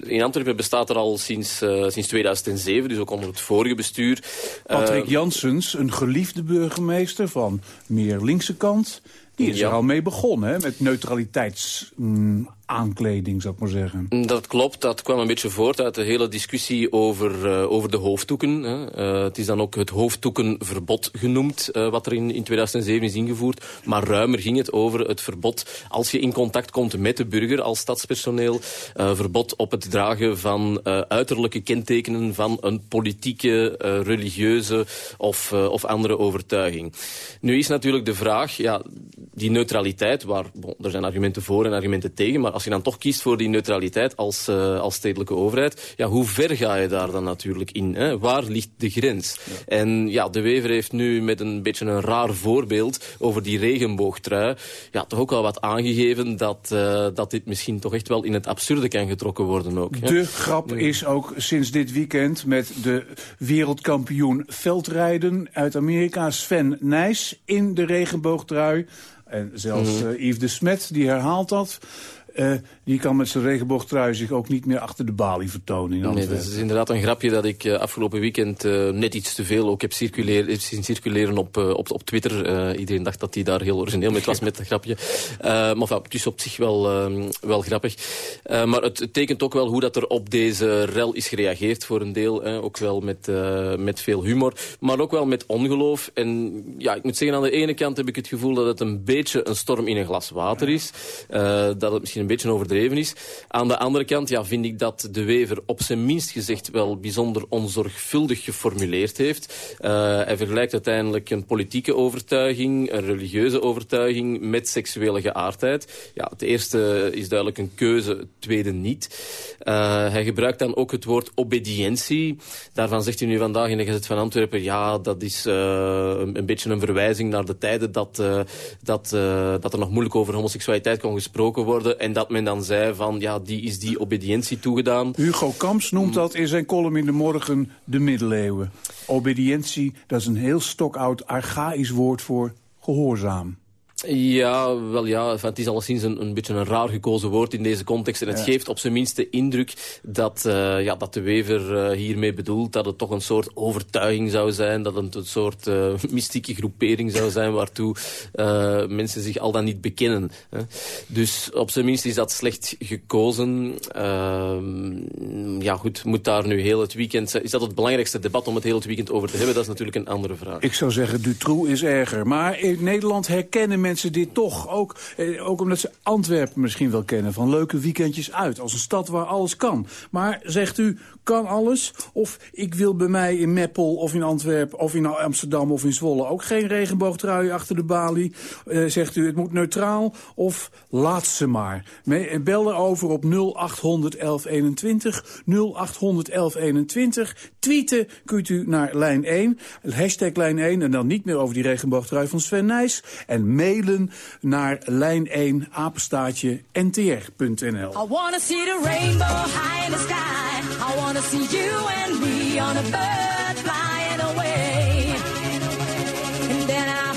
in Antwerpen bestaat er al sinds, uh, sinds 2007, dus ook onder het vorige bestuur. Patrick uh, Janssens, een geliefde burgemeester van meer linkse kant... Die is Ja. er al mee begonnen, hè? met neutraliteitsaankleding, zou ik maar zeggen. Dat klopt, dat kwam een beetje voort uit de hele discussie over, uh, over de hoofddoeken. Hè. Uh, het is dan ook het hoofddoekenverbod genoemd, uh, wat er in, in 2007 is ingevoerd. Maar ruimer ging het over het verbod als je in contact komt met de burger als stadspersoneel. verbod op het dragen van uiterlijke kentekenen van een politieke, religieuze of, of andere overtuiging. Nu is natuurlijk de vraag, ja, die neutraliteit, waar bon, er zijn argumenten voor en argumenten tegen, maar als je dan toch kiest voor die neutraliteit als, uh, als stedelijke overheid, ja, hoe ver ga je daar dan natuurlijk in? Hè? Waar ligt de grens? Ja. En ja, de Wever heeft nu met een beetje een raar voorbeeld over die regenboogtrui, ja, toch ook al wat aangegeven dat, uh, dat dit misschien toch echt wel in het absurde kan getrokken worden ook. Hè? De grap is ook sinds dit weekend met de wereldkampioen veldrijden uit Amerika, Sven Nijs, in de regenboogtrui. En zelfs uh, Yves de Smet, die herhaalt dat. Uh, die kan met zijn regenboogtrui zich ook niet meer achter de balie vertonen. In nee, dat is inderdaad een grapje dat ik uh, afgelopen weekend uh, net iets te veel ook heb, circuleer, heb zien circuleren op, op, op Twitter. iedereen dacht dat hij daar heel origineel mee was met dat grapje. maar enfin, het is op zich wel, wel grappig. maar het, het, tekent ook wel hoe dat er op deze rel is gereageerd voor een deel. ook wel met, met veel humor, maar ook wel met ongeloof. En ja, ik moet zeggen, aan de ene kant heb ik het gevoel dat het een beetje een storm in een glas water is. dat het misschien een beetje is. Aan de andere kant ja, vind ik dat de Wever op zijn minst gezegd wel bijzonder onzorgvuldig geformuleerd heeft. Uh, hij vergelijkt uiteindelijk een politieke overtuiging, een religieuze overtuiging met seksuele geaardheid. Ja, het eerste is duidelijk een keuze, het tweede niet. Uh, hij gebruikt dan ook het woord obedientie. Daarvan zegt hij nu vandaag in de Gazet van Antwerpen, ja, dat is uh, een, een, beetje een verwijzing naar de tijden dat, dat, dat er nog moeilijk over homoseksualiteit kon gesproken worden en dat men dan zei van, ja, die is die obedientie toegedaan. Hugo Kamps noemt dat in zijn column in de morgen de middeleeuwen. Obedientie, dat is een heel stokoud archaïsch woord voor gehoorzaam. Ja, wel ja, enfin, het is alleszins een, een beetje een raar gekozen woord in deze context. En het ja. geeft op zijn minst de indruk dat, uh, ja, dat de Wever uh, hiermee bedoelt dat het toch een soort overtuiging zou zijn. Dat het een soort uh, mystieke groepering zou zijn waartoe mensen zich al dan niet bekennen. Hè. Dus op zijn minst is dat slecht gekozen. Ehm, ja goed, moet daar nu heel het weekend... Is dat het belangrijkste debat om het heel het weekend over te hebben? Dat is natuurlijk een andere vraag. Ik zou zeggen, Dutroux is erger. Maar in Nederland herkennen mensen dit toch. Ook, eh, ook omdat ze Antwerpen misschien wel kennen. Van leuke weekendjes uit. Als een stad waar alles kan. Maar zegt u, kan alles? Of ik wil bij mij in Meppel of in Antwerpen of in Amsterdam of in Zwolle ook geen regenboogtrui achter de balie. Uh, zegt u, het moet neutraal of laat ze maar. Me bel erover op 0800 1121. 0800 1121. Tweeten kunt u naar lijn 1. Hashtag lijn 1 en dan niet meer over die regenboogtrui van Sven Nijs. En naar lijn1 apenstaatje ntr.nl. I wanna see the rainbow high in the sky. Wanna see you and me on flying away. And then I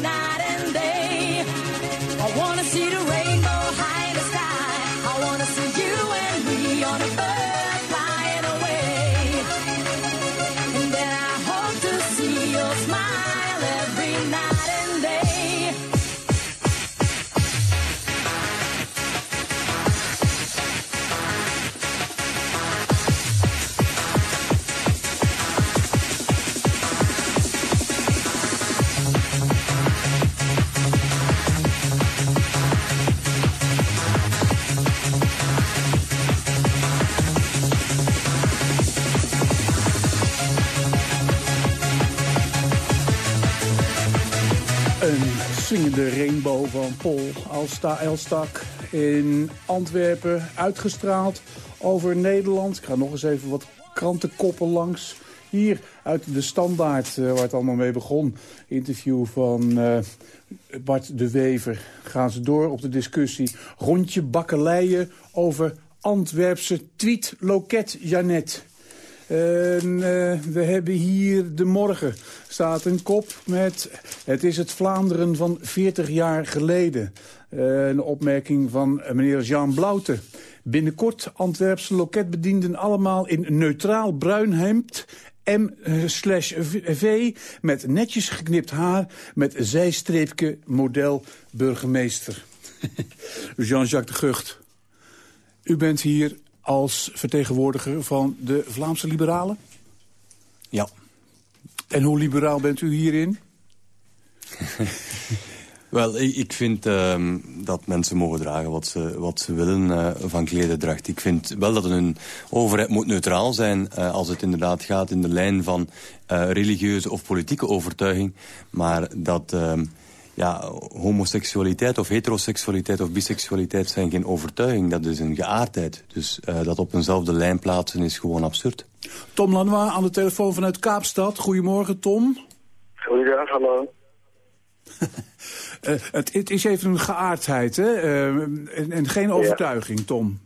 night day. Swingende rainbow van Paul Alsta Elstak in Antwerpen uitgestraald over Nederland. Ik ga nog eens even wat krantenkoppen langs. Hier uit de Standaard, eh, waar het allemaal mee begon. Interview van eh, Bart de Wever. Gaan ze door op de discussie. Rondje bakkeleien over Antwerpse tweet loket Janet. En eh, we hebben hier de morgen. Staat een kop met... Het is het Vlaanderen van 40 jaar geleden. Eh, een opmerking van eh, meneer Jean Blaute. Binnenkort Antwerpse loketbedienden allemaal in neutraal bruin hemd... M slash V met netjes geknipt haar... met zijstreepje model burgemeester. Jean-Jacques de Gucht. U bent hier als vertegenwoordiger van de Vlaamse liberalen? Ja. En hoe liberaal bent u hierin? Wel, ik, vind ehm, dat mensen mogen dragen wat ze, wat ze willen eh, van klededracht. Ik vind wel dat een overheid moet neutraal zijn eh, als het inderdaad gaat in de lijn van eh, religieuze of politieke overtuiging. Maar dat ehm, ja, homoseksualiteit of heteroseksualiteit of biseksualiteit zijn geen overtuiging. Dat is een geaardheid. Dus uh, dat op eenzelfde lijn plaatsen is gewoon absurd. Tom Lanois aan de telefoon vanuit Kaapstad. Goedemorgen, Tom. Goedendag, hallo. uh, het, het, is even een geaardheid, hè? Uh, en, en, geen overtuiging, Tom.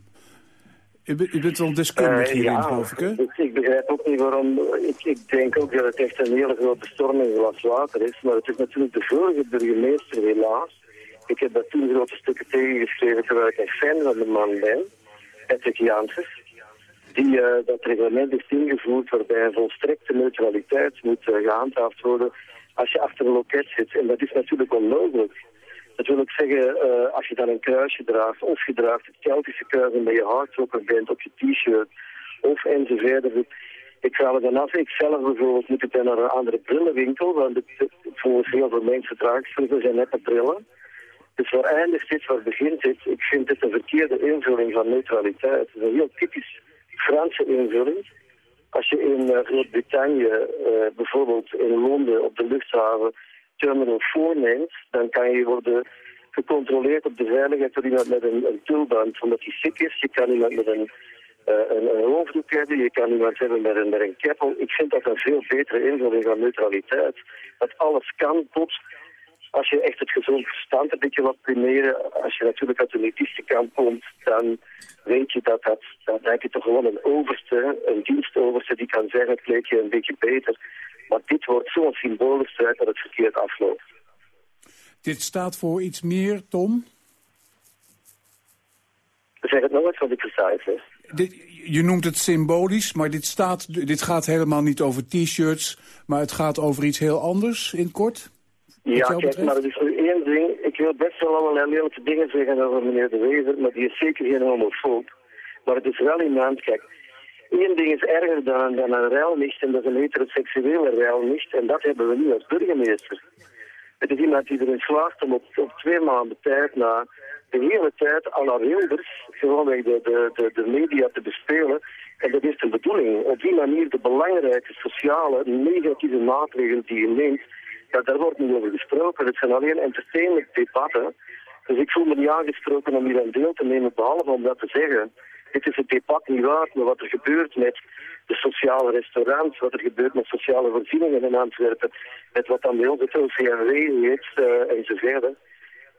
U, bent, u bent wel deskundig hierin, ja, geloof ik, hè? Ik, ik, begrijp ook niet waarom... Ik, ik, denk ook dat het echt een hele grote storm in glas water is. Maar het is natuurlijk de vorige burgemeester, helaas. Ik heb daar toen grote stukken tegengeschreven, terwijl ik een fan van de man ben. Patrick Janssens. Die uh, dat reglement heeft ingevoerd waarbij een volstrekte neutraliteit moet uh, gehandhaafd worden als je achter een loket zit. En dat is natuurlijk onmogelijk. Dat wil ik zeggen, uh, als je dan een kruisje draagt, of je draagt het Keltische kruis en je hardrocker bent op je t-shirt, of enzovoort. Ik ga er dan af, ik zelf bijvoorbeeld moet ik naar een andere brillenwinkel, want het, volgens heel veel mensen draag ik zijn nette brillen. Dus waar eindigt dit, waar begint dit? Ik vind dit een verkeerde invulling van neutraliteit. Het is een heel typisch Franse invulling. Als je in uh, Groot-Brittannië, uh, bijvoorbeeld in Londen op de luchthaven, Terminal 4 neemt, dan kan je worden gecontroleerd op de veiligheid door iemand met een, een tulband, omdat hij ziek is. Je kan iemand met een, uh, een, hoofddoek hebben, je kan iemand hebben met een, met een keppel. Ik vind dat een veel betere invulling van neutraliteit. Dat alles kan tot als je echt het gezond verstand een beetje wat primeren, als je natuurlijk uit de elitiste kant komt, dan weet je dat dat, dan heb je toch gewoon een overste, een dienstoverste die kan zeggen, het leek je een beetje beter. Maar dit wordt zo'n symbolisch strijd dat het verkeerd afloopt. Dit staat voor iets meer, Tom? Zeg het nog eens, want ik versta het niet. Dit, je noemt het symbolisch, maar dit, staat, dit gaat helemaal niet over t-shirts... maar het gaat over iets heel anders, in kort? Ja, kijk, maar het is één ding. Ik wil best wel allerlei lelijke dingen zeggen over meneer De Wever, maar die is zeker geen homofoob. Maar het is wel iemand, kijk, één ding is erger dan, dan een ruilnicht en dat is een heteroseksuele ruilnicht en dat hebben we nu als burgemeester. Het is iemand die erin slaagt om op, op twee maanden tijd na de hele tijd à la Wilders gewoonweg de, de, de, de media te bespelen. En dat is de bedoeling. Op die manier de belangrijke sociale, negatieve maatregelen die je neemt, ja, daar wordt niet over gesproken. Het zijn alleen entertainment debatten. Dus ik voel me niet aangesproken om hier aan deel te nemen, behalve om dat te zeggen. Dit is het debat niet waard, maar wat er gebeurt met de sociale restaurants, wat er gebeurt met sociale voorzieningen in Antwerpen, met wat dan ons het OCMW heet uh, enzovoort.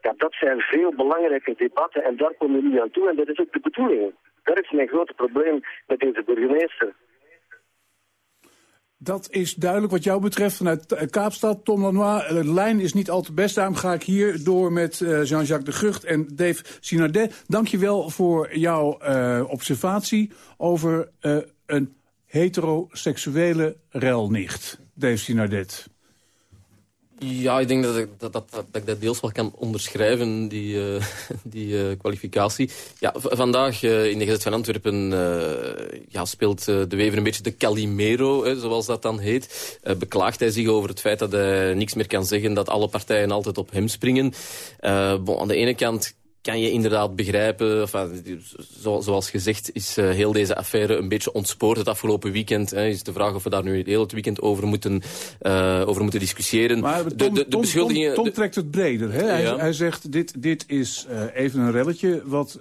Ja, dat zijn veel belangrijke debatten en daar komen we niet aan toe en dat is ook de bedoeling. Dat is mijn grote probleem met deze burgemeester. Dat is duidelijk wat jou betreft vanuit Kaapstad. Tom Lanois, de lijn is niet al te best. Daarom ga ik hier door met uh, Jean-Jacques de Gucht en Dave Sinardet. Dank je wel voor jouw observatie over een heteroseksuele relnicht. Dave Sinardet. Ja, ik denk dat ik dat, dat, dat dat deels wel kan onderschrijven, die, uh, die uh, kwalificatie. Ja, vandaag uh, in de Gezet van Antwerpen ja, speelt de Wever een beetje de Calimero, hè, zoals dat dan heet. beklaagt hij zich over het feit dat hij niks meer kan zeggen, dat alle partijen altijd op hem springen. Bon, aan de ene kant kan je inderdaad begrijpen. Enfin, zo, zoals gezegd is uh, heel deze affaire een beetje ontspoord het afgelopen weekend. Hè, is de vraag of we daar nu heel het weekend over moeten, uh, over moeten discussiëren. Maar Tom, de, de, de beschuldigingen... Tom, Tom, trekt het breder. Hè? Hij, ja. hij zegt, dit, dit is uh, even een relletje wat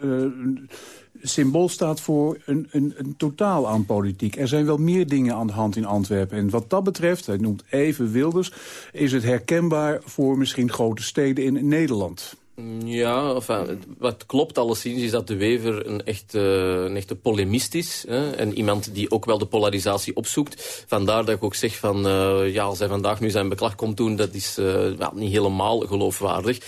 symbool staat voor een, een, een, totaal aan politiek. Er zijn wel meer dingen aan de hand in Antwerpen. En wat dat betreft, hij noemt even Wilders... is het herkenbaar voor misschien grote steden in Nederland. Ja, enfin, wat klopt alleszins is dat de Wever een echte, een echte polemist is. Hè? En iemand die ook wel de polarisatie opzoekt. Vandaar dat ik ook zeg van, uh, ja, als hij vandaag nu zijn beklag komt doen, dat is well, niet helemaal geloofwaardig.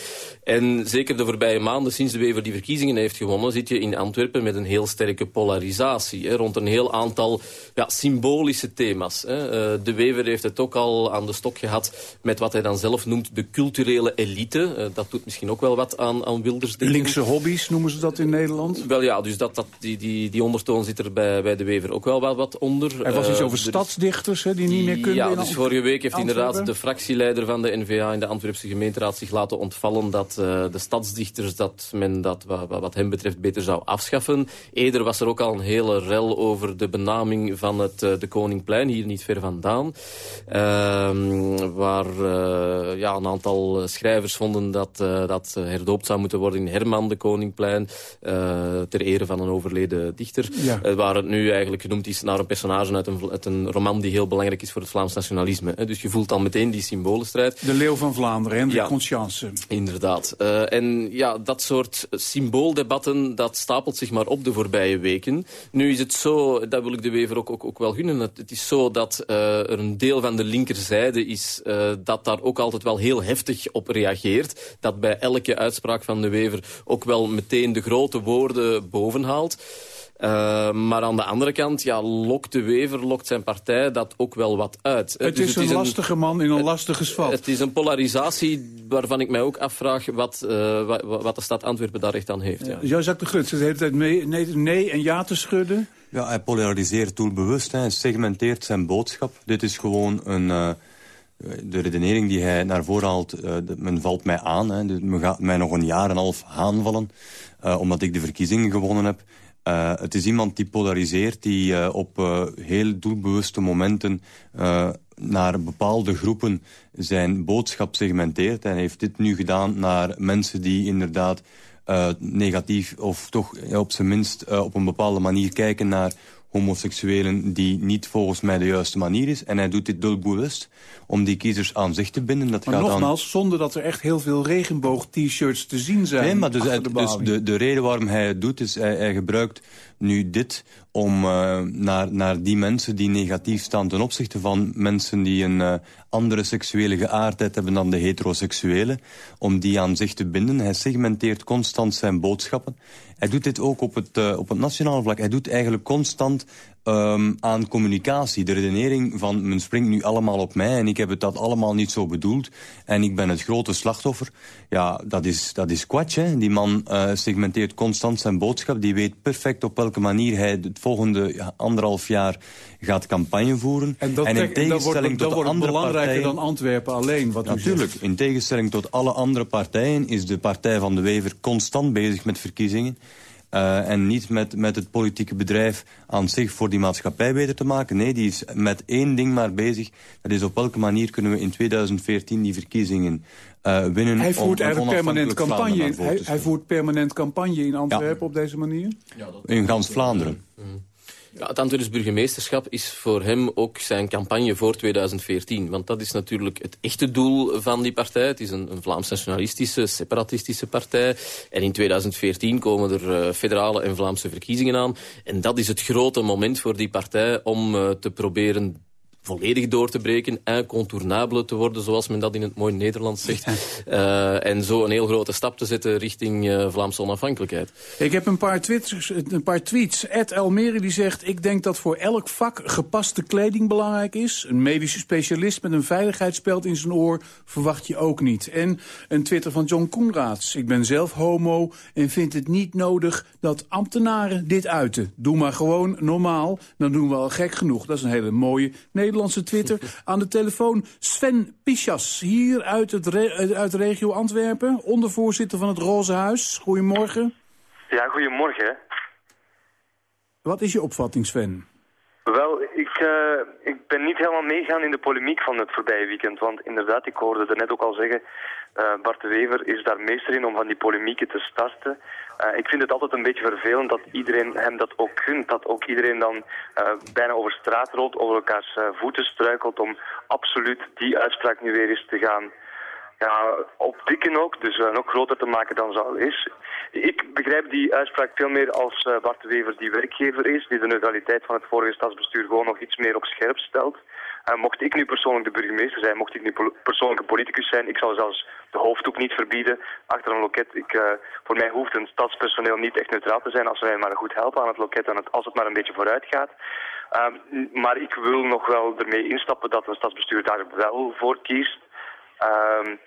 En zeker de voorbije maanden, sinds de Wever die verkiezingen heeft gewonnen, zit je in Antwerpen met een heel sterke polarisatie. Hè? Rond een heel aantal ja, symbolische thema's. Hè? Uh, de Wever heeft het ook al aan de stok gehad met wat hij dan zelf noemt de culturele elite. dat doet misschien ook wel wat aan, aan Wilders denken. Linkse hobby's noemen ze dat in Nederland? Wel ja, dus dat, dat, die, die, die ondertoon zit er bij, bij de Wever ook wel wat, wat onder. Er was iets over uh, stadsdichters hè, die niet meer kunnen Ja, dus vorige week heeft Antwerpen. inderdaad de fractieleider van de NVA in de Antwerpse gemeenteraad zich laten ontvallen dat uh, de stadsdichters, dat men dat wat, wat hem betreft beter zou afschaffen. Eerder was er ook al een hele rel over de benaming van het, uh, de Koningplein, hier niet ver vandaan. waar ja, een aantal schrijvers vonden dat, dat herdoopt zou moeten worden in Herman de Koningplein. Uh, ter ere van een overleden dichter. Ja. Uh, waar het nu eigenlijk genoemd is naar een personage uit een, uit een roman die heel belangrijk is voor het Vlaams nationalisme. Dus je voelt dan meteen die symbolenstrijd. De Leeuw van Vlaanderen, Hendrik ja, Conscience. Inderdaad. en ja, dat soort symbooldebatten, dat stapelt zich maar op de voorbije weken. Nu is het zo, dat wil ik de Wever ook, ook, ook wel gunnen, het, het is zo dat er een deel van de linkerzijde is dat daar ook altijd wel heel heftig op reageert. Dat bij elke uitspraak van de Wever ook wel meteen de grote woorden bovenhaalt. Uh, maar aan de andere kant ja, lokt de Wever, lokt zijn partij dat ook wel wat uit. Het dus is het een is lastige een, man in een lastige svat. Het is een polarisatie waarvan ik mij ook afvraag wat, uh, wat, wat, de stad Antwerpen daar echt aan heeft. Ja. Ja. Jacques de Gut zit de hele tijd nee, nee, nee en ja te schudden. Ja, hij polariseert doelbewust, hij segmenteert zijn boodschap. Dit is gewoon een... Uh, de redenering die hij naar voren haalt, uh, men valt mij aan. Hè. Men gaat mij nog een jaar en een half aanvallen, uh, omdat ik de verkiezingen gewonnen heb. Het is iemand die polariseert, die op heel doelbewuste momenten naar bepaalde groepen zijn boodschap segmenteert. En heeft dit nu gedaan naar mensen die inderdaad negatief of toch op zijn minst op een bepaalde manier kijken naar homoseksuelen die niet volgens mij de juiste manier is. En hij doet dit doelbewust om die kiezers aan zich te binden. Dat maar gaat nogmaals, aan... zonder dat er echt heel veel regenboog-t-shirts te zien zijn. Nee, maar dus, de, dus de, de, reden waarom hij het doet, is hij, hij gebruikt nu dit om uh, naar, naar die mensen die negatief staan ten opzichte van mensen die een uh, andere seksuele geaardheid hebben dan de heteroseksuele, om die aan zich te binden. Hij segmenteert constant zijn boodschappen. Hij doet dit ook op het, uh, op het nationale vlak. Hij doet eigenlijk constant um, aan communicatie. De redenering van men springt nu allemaal op mij en ik heb het dat allemaal niet zo bedoeld. En ik ben het grote slachtoffer. Ja, dat is, dat is kwatsch. Hè? Die man uh, segmenteert constant zijn boodschap. Die weet perfect op welke manier hij het volgende anderhalf jaar gaat campagne voeren. En, dat en in tegenstelling dat wordt, dat tot de andere belangrijker partijen, dan Antwerpen alleen, wat Natuurlijk. In tegenstelling tot alle andere partijen is de Partij van de Wever constant bezig met verkiezingen. Uh, en niet met, met het politieke bedrijf aan zich voor die maatschappij beter te maken. Nee, die is met één ding maar bezig. Dat is op welke manier kunnen we in 2014 die verkiezingen uh, winnen. Hij voert eigenlijk permanent campagne, hij, hij hij voert permanent campagne in Antwerpen ja. op deze manier? Ja, dat in gans Vlaanderen. Mm. Het Antwerps burgemeesterschap is voor hem ook zijn campagne voor 2014. Want dat is natuurlijk het echte doel van die partij. Het is een, een Vlaams-nationalistische, separatistische partij. En in 2014 komen er uh, federale en Vlaamse verkiezingen aan. En dat is het grote moment voor die partij om uh, te proberen volledig door te breken, incontournabele te worden, zoals men dat in het mooi Nederlands zegt. Uh, en zo een heel grote stap te zetten richting uh, Vlaamse onafhankelijkheid. Ik heb een paar, twitters, een paar tweets. Ed Elmeri die zegt, ik denk dat voor elk vak gepaste kleding belangrijk is. Een medische specialist met een veiligheidsspeld in zijn oor verwacht je ook niet. En een twitter van John Koenraads. Ik ben zelf homo en vind het niet nodig dat ambtenaren dit uiten. Doe maar gewoon normaal, dan doen we al gek genoeg. Dat is een hele mooie Nederlandse Nederlandse Twitter. Aan de telefoon Sven Pichas, hier uit, het re- uit de regio Antwerpen. Ondervoorzitter van het Roze Huis. Goedemorgen. Ja, goedemorgen. Wat is je opvatting, Sven? Wel, ik, eh, ik ben niet helemaal meegaan in de polemiek van het voorbije weekend. Want inderdaad, ik hoorde er net ook al zeggen... eh, Bart de Wever is daar meester in om van die polemieken te starten. Eh, ik vind het altijd een beetje vervelend dat iedereen hem dat ook gunt. Dat ook iedereen dan eh, bijna over straat rolt, over elkaars voeten struikelt... om absoluut die uitspraak nu weer eens te gaan ja, opdikken ook, dus nog groter te maken dan ze al is. Ik begrijp die uitspraak veel meer als Bart de Wever die werkgever is, die de neutraliteit van het vorige stadsbestuur gewoon nog iets meer op scherp stelt. Mocht ik nu persoonlijk de burgemeester zijn, mocht ik nu persoonlijk een politicus zijn, ik zou zelfs de hoofddoek niet verbieden achter een loket. Ik, uh, voor mij hoeft een stadspersoneel niet echt neutraal te zijn als wij maar goed helpen aan het loket en als het maar een beetje vooruit gaat. Uh, maar ik wil nog wel ermee instappen dat een stadsbestuur daar wel voor kiest. Um,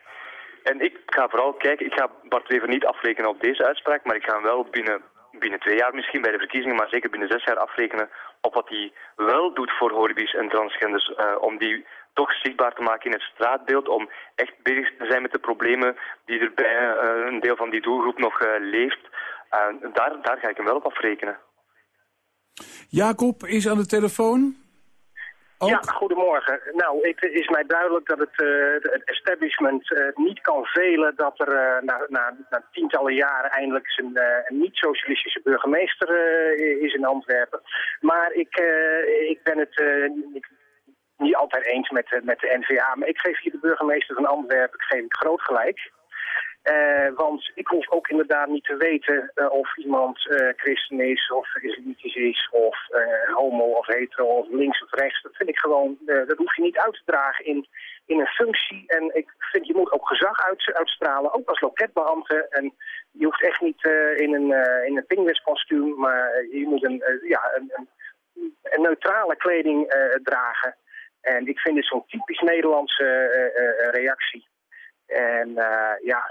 en ik ga vooral kijken, ik ga Bart Wever niet afrekenen op deze uitspraak, maar ik ga wel binnen, binnen twee jaar misschien bij de verkiezingen, maar zeker binnen zes jaar afrekenen op wat hij wel doet voor holibies en transgenders, uh, om die toch zichtbaar te maken in het straatbeeld, om echt bezig te zijn met de problemen die er bij uh, een deel van die doelgroep nog uh, leeft. daar, daar ga ik hem wel op afrekenen. Jacob is aan de telefoon. Ook? Ja, goedemorgen. Nou, het is mij duidelijk dat het, uh, het establishment uh, niet kan velen dat er uh, na, na, na, tientallen jaren eindelijk een, een niet-socialistische burgemeester is in Antwerpen. Maar ik, ik ben het ik, niet altijd eens met, met de NVA, maar ik geef hier de burgemeester van Antwerpen geef ik groot gelijk. Uh, want ik hoef ook inderdaad niet te weten uh, of iemand uh, christen is of islamitisch is of homo of hetero of links of rechts. Dat vind ik gewoon, dat hoef je niet uit te dragen in, in een functie. En ik vind je moet ook gezag uit, uitstralen, ook als loketbeambte. En je hoeft echt niet in een, in een pinguïnskostuum, maar je moet een, ja, een, een, neutrale kleding dragen. En ik vind dit zo'n typisch Nederlandse reactie. En ja,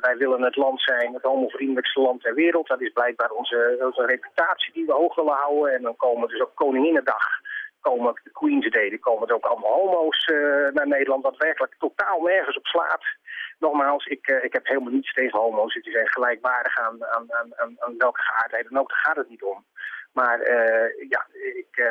wij willen het land zijn, het homovriendelijkste land ter wereld. Dat is blijkbaar onze, onze reputatie die we hoog willen houden. En dan komen dus ook Koninginnedag, komen de Queen's Day, er komen er ook allemaal homo's uh, naar Nederland, wat werkelijk totaal nergens op slaat. Nogmaals, ik, uh, ik heb helemaal niets tegen homo's. Die zijn gelijkwaardig aan, aan, aan, welke geaardheid dan ook, daar gaat het niet om. Maar uh, ja, ik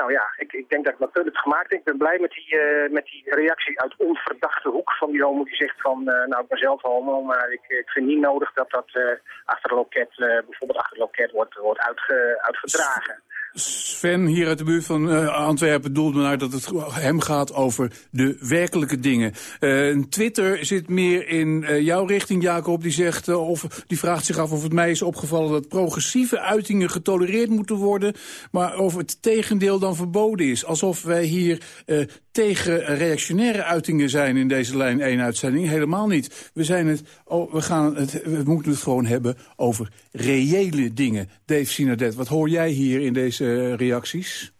nou ja, ik, ik denk dat ik mijn punt heb gemaakt. Ik ben blij met die, uh, met die reactie uit onverdachte hoek van die homo die zegt van, uh, nou ik ben zelf homo, maar ik, ik vind niet nodig dat dat uh, achter loket, bijvoorbeeld achter loket wordt, wordt uitge, uitgedragen. Sven hier uit de buurt van uh, Antwerpen doelt me uit dat het hem gaat over de werkelijke dingen. Uh, Twitter zit meer in uh, jouw richting, Jacob. Die, zegt, of, die vraagt zich af of het mij is opgevallen dat progressieve uitingen getolereerd moeten worden. Maar of het tegendeel dan verboden is. Alsof wij hier tegen reactionaire uitingen zijn in deze lijn 1 uitzending. Helemaal niet. We, zijn het, oh, we, gaan het, we moeten het gewoon hebben over reële dingen. Dave Sinadet, wat hoor jij hier in deze reacties?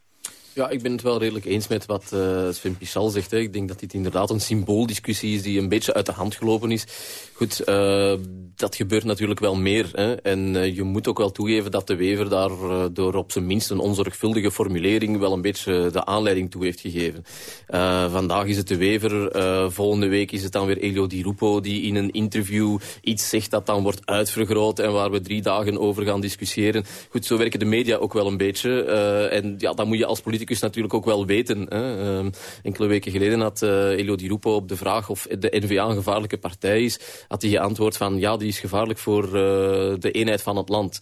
Ja, ik ben het wel redelijk eens met wat uh, Sven Pichal zegt. Hè. Ik denk dat dit inderdaad een symbooldiscussie is die een beetje uit de hand gelopen is. Goed, uh, dat gebeurt natuurlijk wel meer. Hè. En uh, je moet ook wel toegeven dat de Wever daar uh, door op zijn minst een onzorgvuldige formulering wel een beetje de aanleiding toe heeft gegeven. Vandaag is het de Wever, volgende week is het dan weer Elio Di Rupo die in een interview iets zegt dat dan wordt uitvergroot en waar we drie dagen over gaan discussiëren. Goed, zo werken de media ook wel een beetje. en ja, dan moet je als politicus natuurlijk ook wel weten. Hè. enkele weken geleden had Elio Di Rupo op de vraag of de NVA een gevaarlijke partij is, had hij geantwoord van ja, die is gevaarlijk voor uh, de eenheid van het land.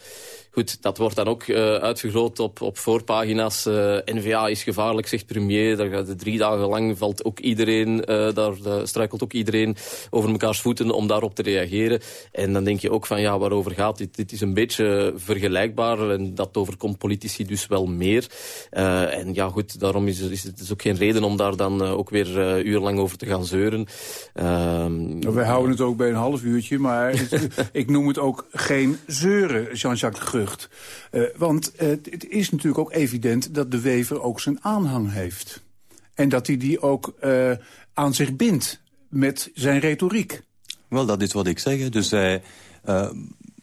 Goed, dat wordt dan ook uh, uitvergroot op, op voorpagina's. Uh, N-VA is gevaarlijk, zegt premier. Daar gaat drie dagen lang valt ook iedereen, uh, daar struikelt ook iedereen over mekaars voeten om daarop te reageren. En dan denk je ook van, ja, waarover gaat dit? Dit is een beetje vergelijkbaar en dat overkomt politici dus wel meer. en ja, goed, daarom is, is het dus ook geen reden om daar dan ook weer urenlang over te gaan zeuren. Ehm, Wij houden het ook bij een half uurtje, maar het, ik noem het ook geen zeuren, Jean-Jacques de Uh, want uh, het is natuurlijk ook evident dat de Wever ook zijn aanhang heeft. En dat hij die ook uh, aan zich bindt met zijn retoriek. Wel, dat is wat ik zeg. Dus hij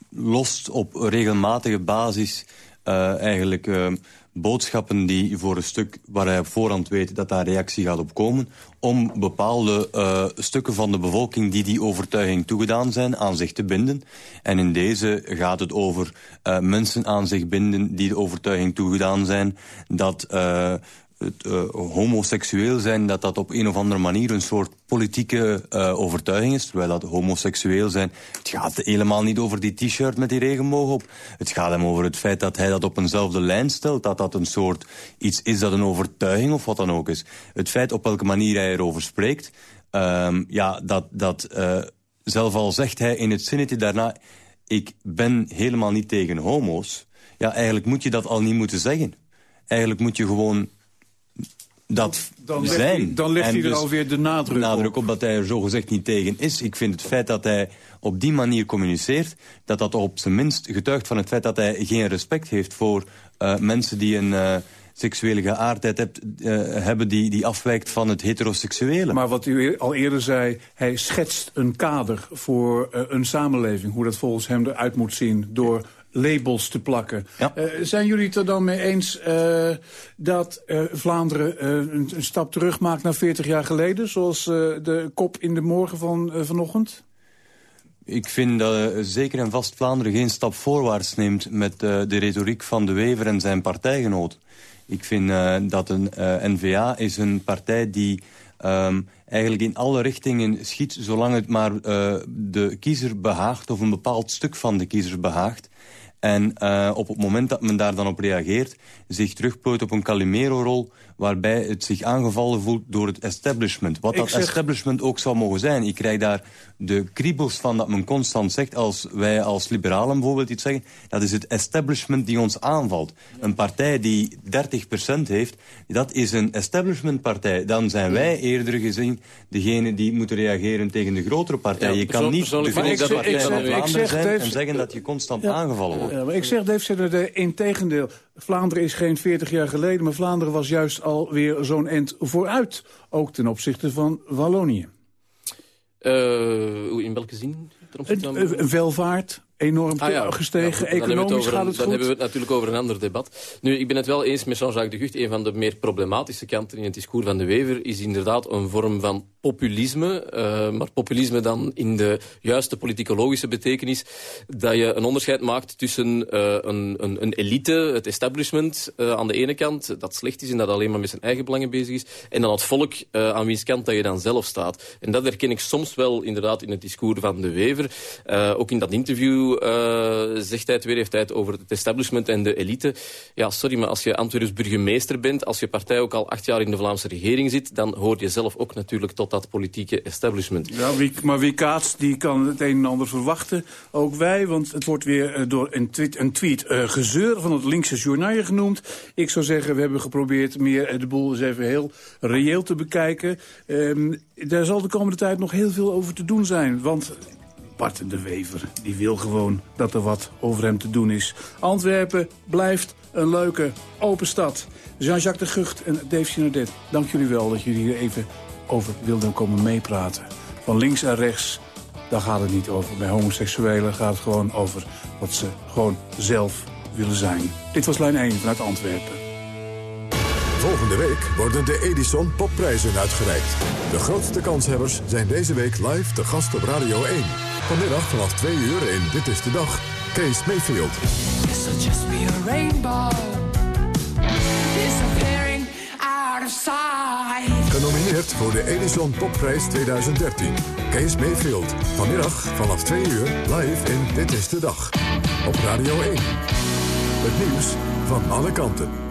lost op regelmatige basis eh, eigenlijk eh, boodschappen die voor een stuk waar hij op voorhand weet dat daar reactie gaat op komen, om bepaalde uh, stukken van de bevolking die die overtuiging toegedaan zijn aan zich te binden. En in deze gaat het over uh, mensen aan zich binden die de overtuiging toegedaan zijn dat uh, het uh, homoseksueel zijn, dat dat op een of andere manier een soort politieke uh, overtuiging is. Terwijl dat homoseksueel zijn, het gaat helemaal niet over die t-shirt met die regenboog op. Het gaat hem over het feit dat hij dat op eenzelfde lijn stelt. Dat dat een soort iets is dat een overtuiging of wat dan ook is. Het feit op welke manier hij erover spreekt, um, ja, dat, dat uh, zelf al zegt hij in het zinnetje daarna... ik ben helemaal niet tegen homo's. Ja, eigenlijk moet je dat al niet moeten zeggen. Eigenlijk moet je gewoon dat dan zijn. Hij, dan legt en hij er dus alweer de nadruk, nadruk op. dat hij er zogezegd niet tegen is. Ik vind het feit dat hij op die manier communiceert... dat dat op zijn minst getuigt van het feit dat hij geen respect heeft... voor uh, mensen die een... Uh, seksuele geaardheid hebt, uh, hebben die, die afwijkt van het heteroseksuele. Maar wat u al eerder zei, hij schetst een kader voor uh, een samenleving. Hoe dat volgens hem eruit moet zien door labels te plakken. Ja. Uh, zijn jullie het er dan mee eens uh, dat uh, Vlaanderen een, een, stap terug maakt naar 40 jaar geleden... zoals de kop in de morgen van vanochtend? Ik vind dat zeker en vast Vlaanderen geen stap voorwaarts neemt... met de retoriek van De Wever en zijn partijgenoot. Ik vind dat een N-VA is een partij die... Um, eigenlijk in alle richtingen schiet... zolang het maar de kiezer behaagt of een bepaald stuk van de kiezer behaagt. En uh, op het moment dat men daar dan op reageert... zich terugplooit op een Calimero-rol... waarbij het zich aangevallen voelt door het establishment. Wat Ik dat zeg- establishment ook zou mogen zijn. Ik krijg daar de kriebels van dat men constant zegt... als wij als liberalen bijvoorbeeld iets zeggen... dat is het establishment die ons aanvalt. Een partij die 30% heeft, dat is een establishmentpartij. Dan zijn wij eerder gezien degene die moeten reageren tegen de grotere partij. Ja, je kan niet de dat- partij van Vlaanderen zeg, zijn Dave- en zeggen dat je constant Ja. aangevallen wordt. Ja, maar ik zeg, Dave in tegendeel. Vlaanderen is geen 40 jaar geleden, maar Vlaanderen was juist alweer zo'n end vooruit. Ook ten opzichte van Wallonië. Uh, in welke zin? Een, een welvaart, enorm Ah ja, gestegen, ja, economisch gaat een- het Dan goed. hebben we het natuurlijk over een ander debat. Nu, ik ben het wel eens met Jean-Jacques de Gucht. Een van de meer problematische kanten in het discours van de Wever... is inderdaad een vorm van populisme. Uh, maar populisme dan in de juiste politicologische betekenis... dat je een onderscheid maakt tussen uh, een, een, een elite, het establishment... Uh, aan de ene kant, dat slecht is en dat alleen maar met zijn eigen belangen bezig is... en dan het volk aan wiens kant dat je dan zelf staat. En dat herken ik soms wel inderdaad in het discours van de Wever. Ook in dat interview uh, zegt hij het weer, heeft het over het establishment en de elite. Ja, sorry, maar als je Antwerps burgemeester bent... als je partij ook al acht jaar in de Vlaamse regering zit... dan hoor je zelf ook natuurlijk tot dat politieke establishment. Ja, wie, maar wie kaatst, die kan het een en ander verwachten. Ook wij, want het wordt weer uh, door een tweet, een tweet uh, gezeur van het linkse journaal genoemd. Ik zou zeggen, we hebben geprobeerd meer de boel eens even heel reëel te bekijken. Um, daar zal de komende tijd nog heel veel over te doen zijn, want... Bart de Wever, die wil gewoon dat er wat over hem te doen is. Antwerpen blijft een leuke, open stad. Jean-Jacques de Gucht en Dave Sinadet, dank jullie wel dat jullie hier even over wilden komen meepraten. Van links en rechts, daar gaat het niet over. Bij homoseksuelen gaat het gewoon over wat ze gewoon zelf willen zijn. Dit was lijn 1 vanuit Antwerpen. Volgende week worden de Edison Popprijzen uitgereikt. De grootste kanshebbers zijn deze week live te gast op Radio 1. Vanmiddag vanaf 2 uur in Dit is de Dag. Kees Mayfield. This will just be a rainbow. Disappearing out of sight. Genomineerd voor de Edison Popprijs 2013. Kees Mayfield. Vanmiddag vanaf 2 uur live in Dit is de Dag. Op Radio 1. Het nieuws van alle kanten.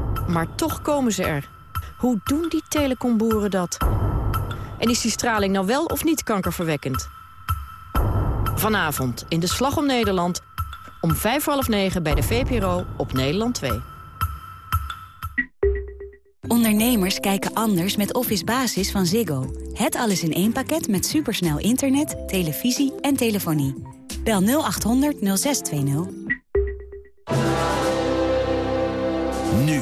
maar toch komen ze er. Hoe doen die telecomboeren dat? En is die straling nou wel of niet kankerverwekkend? Vanavond in de Slag om Nederland. Om vijf half negen bij de VPRO op Nederland 2. Ondernemers kijken anders met Office Basis van Ziggo. Het alles in één pakket met supersnel internet, televisie en telefonie. Bel 0800 0620. Nu,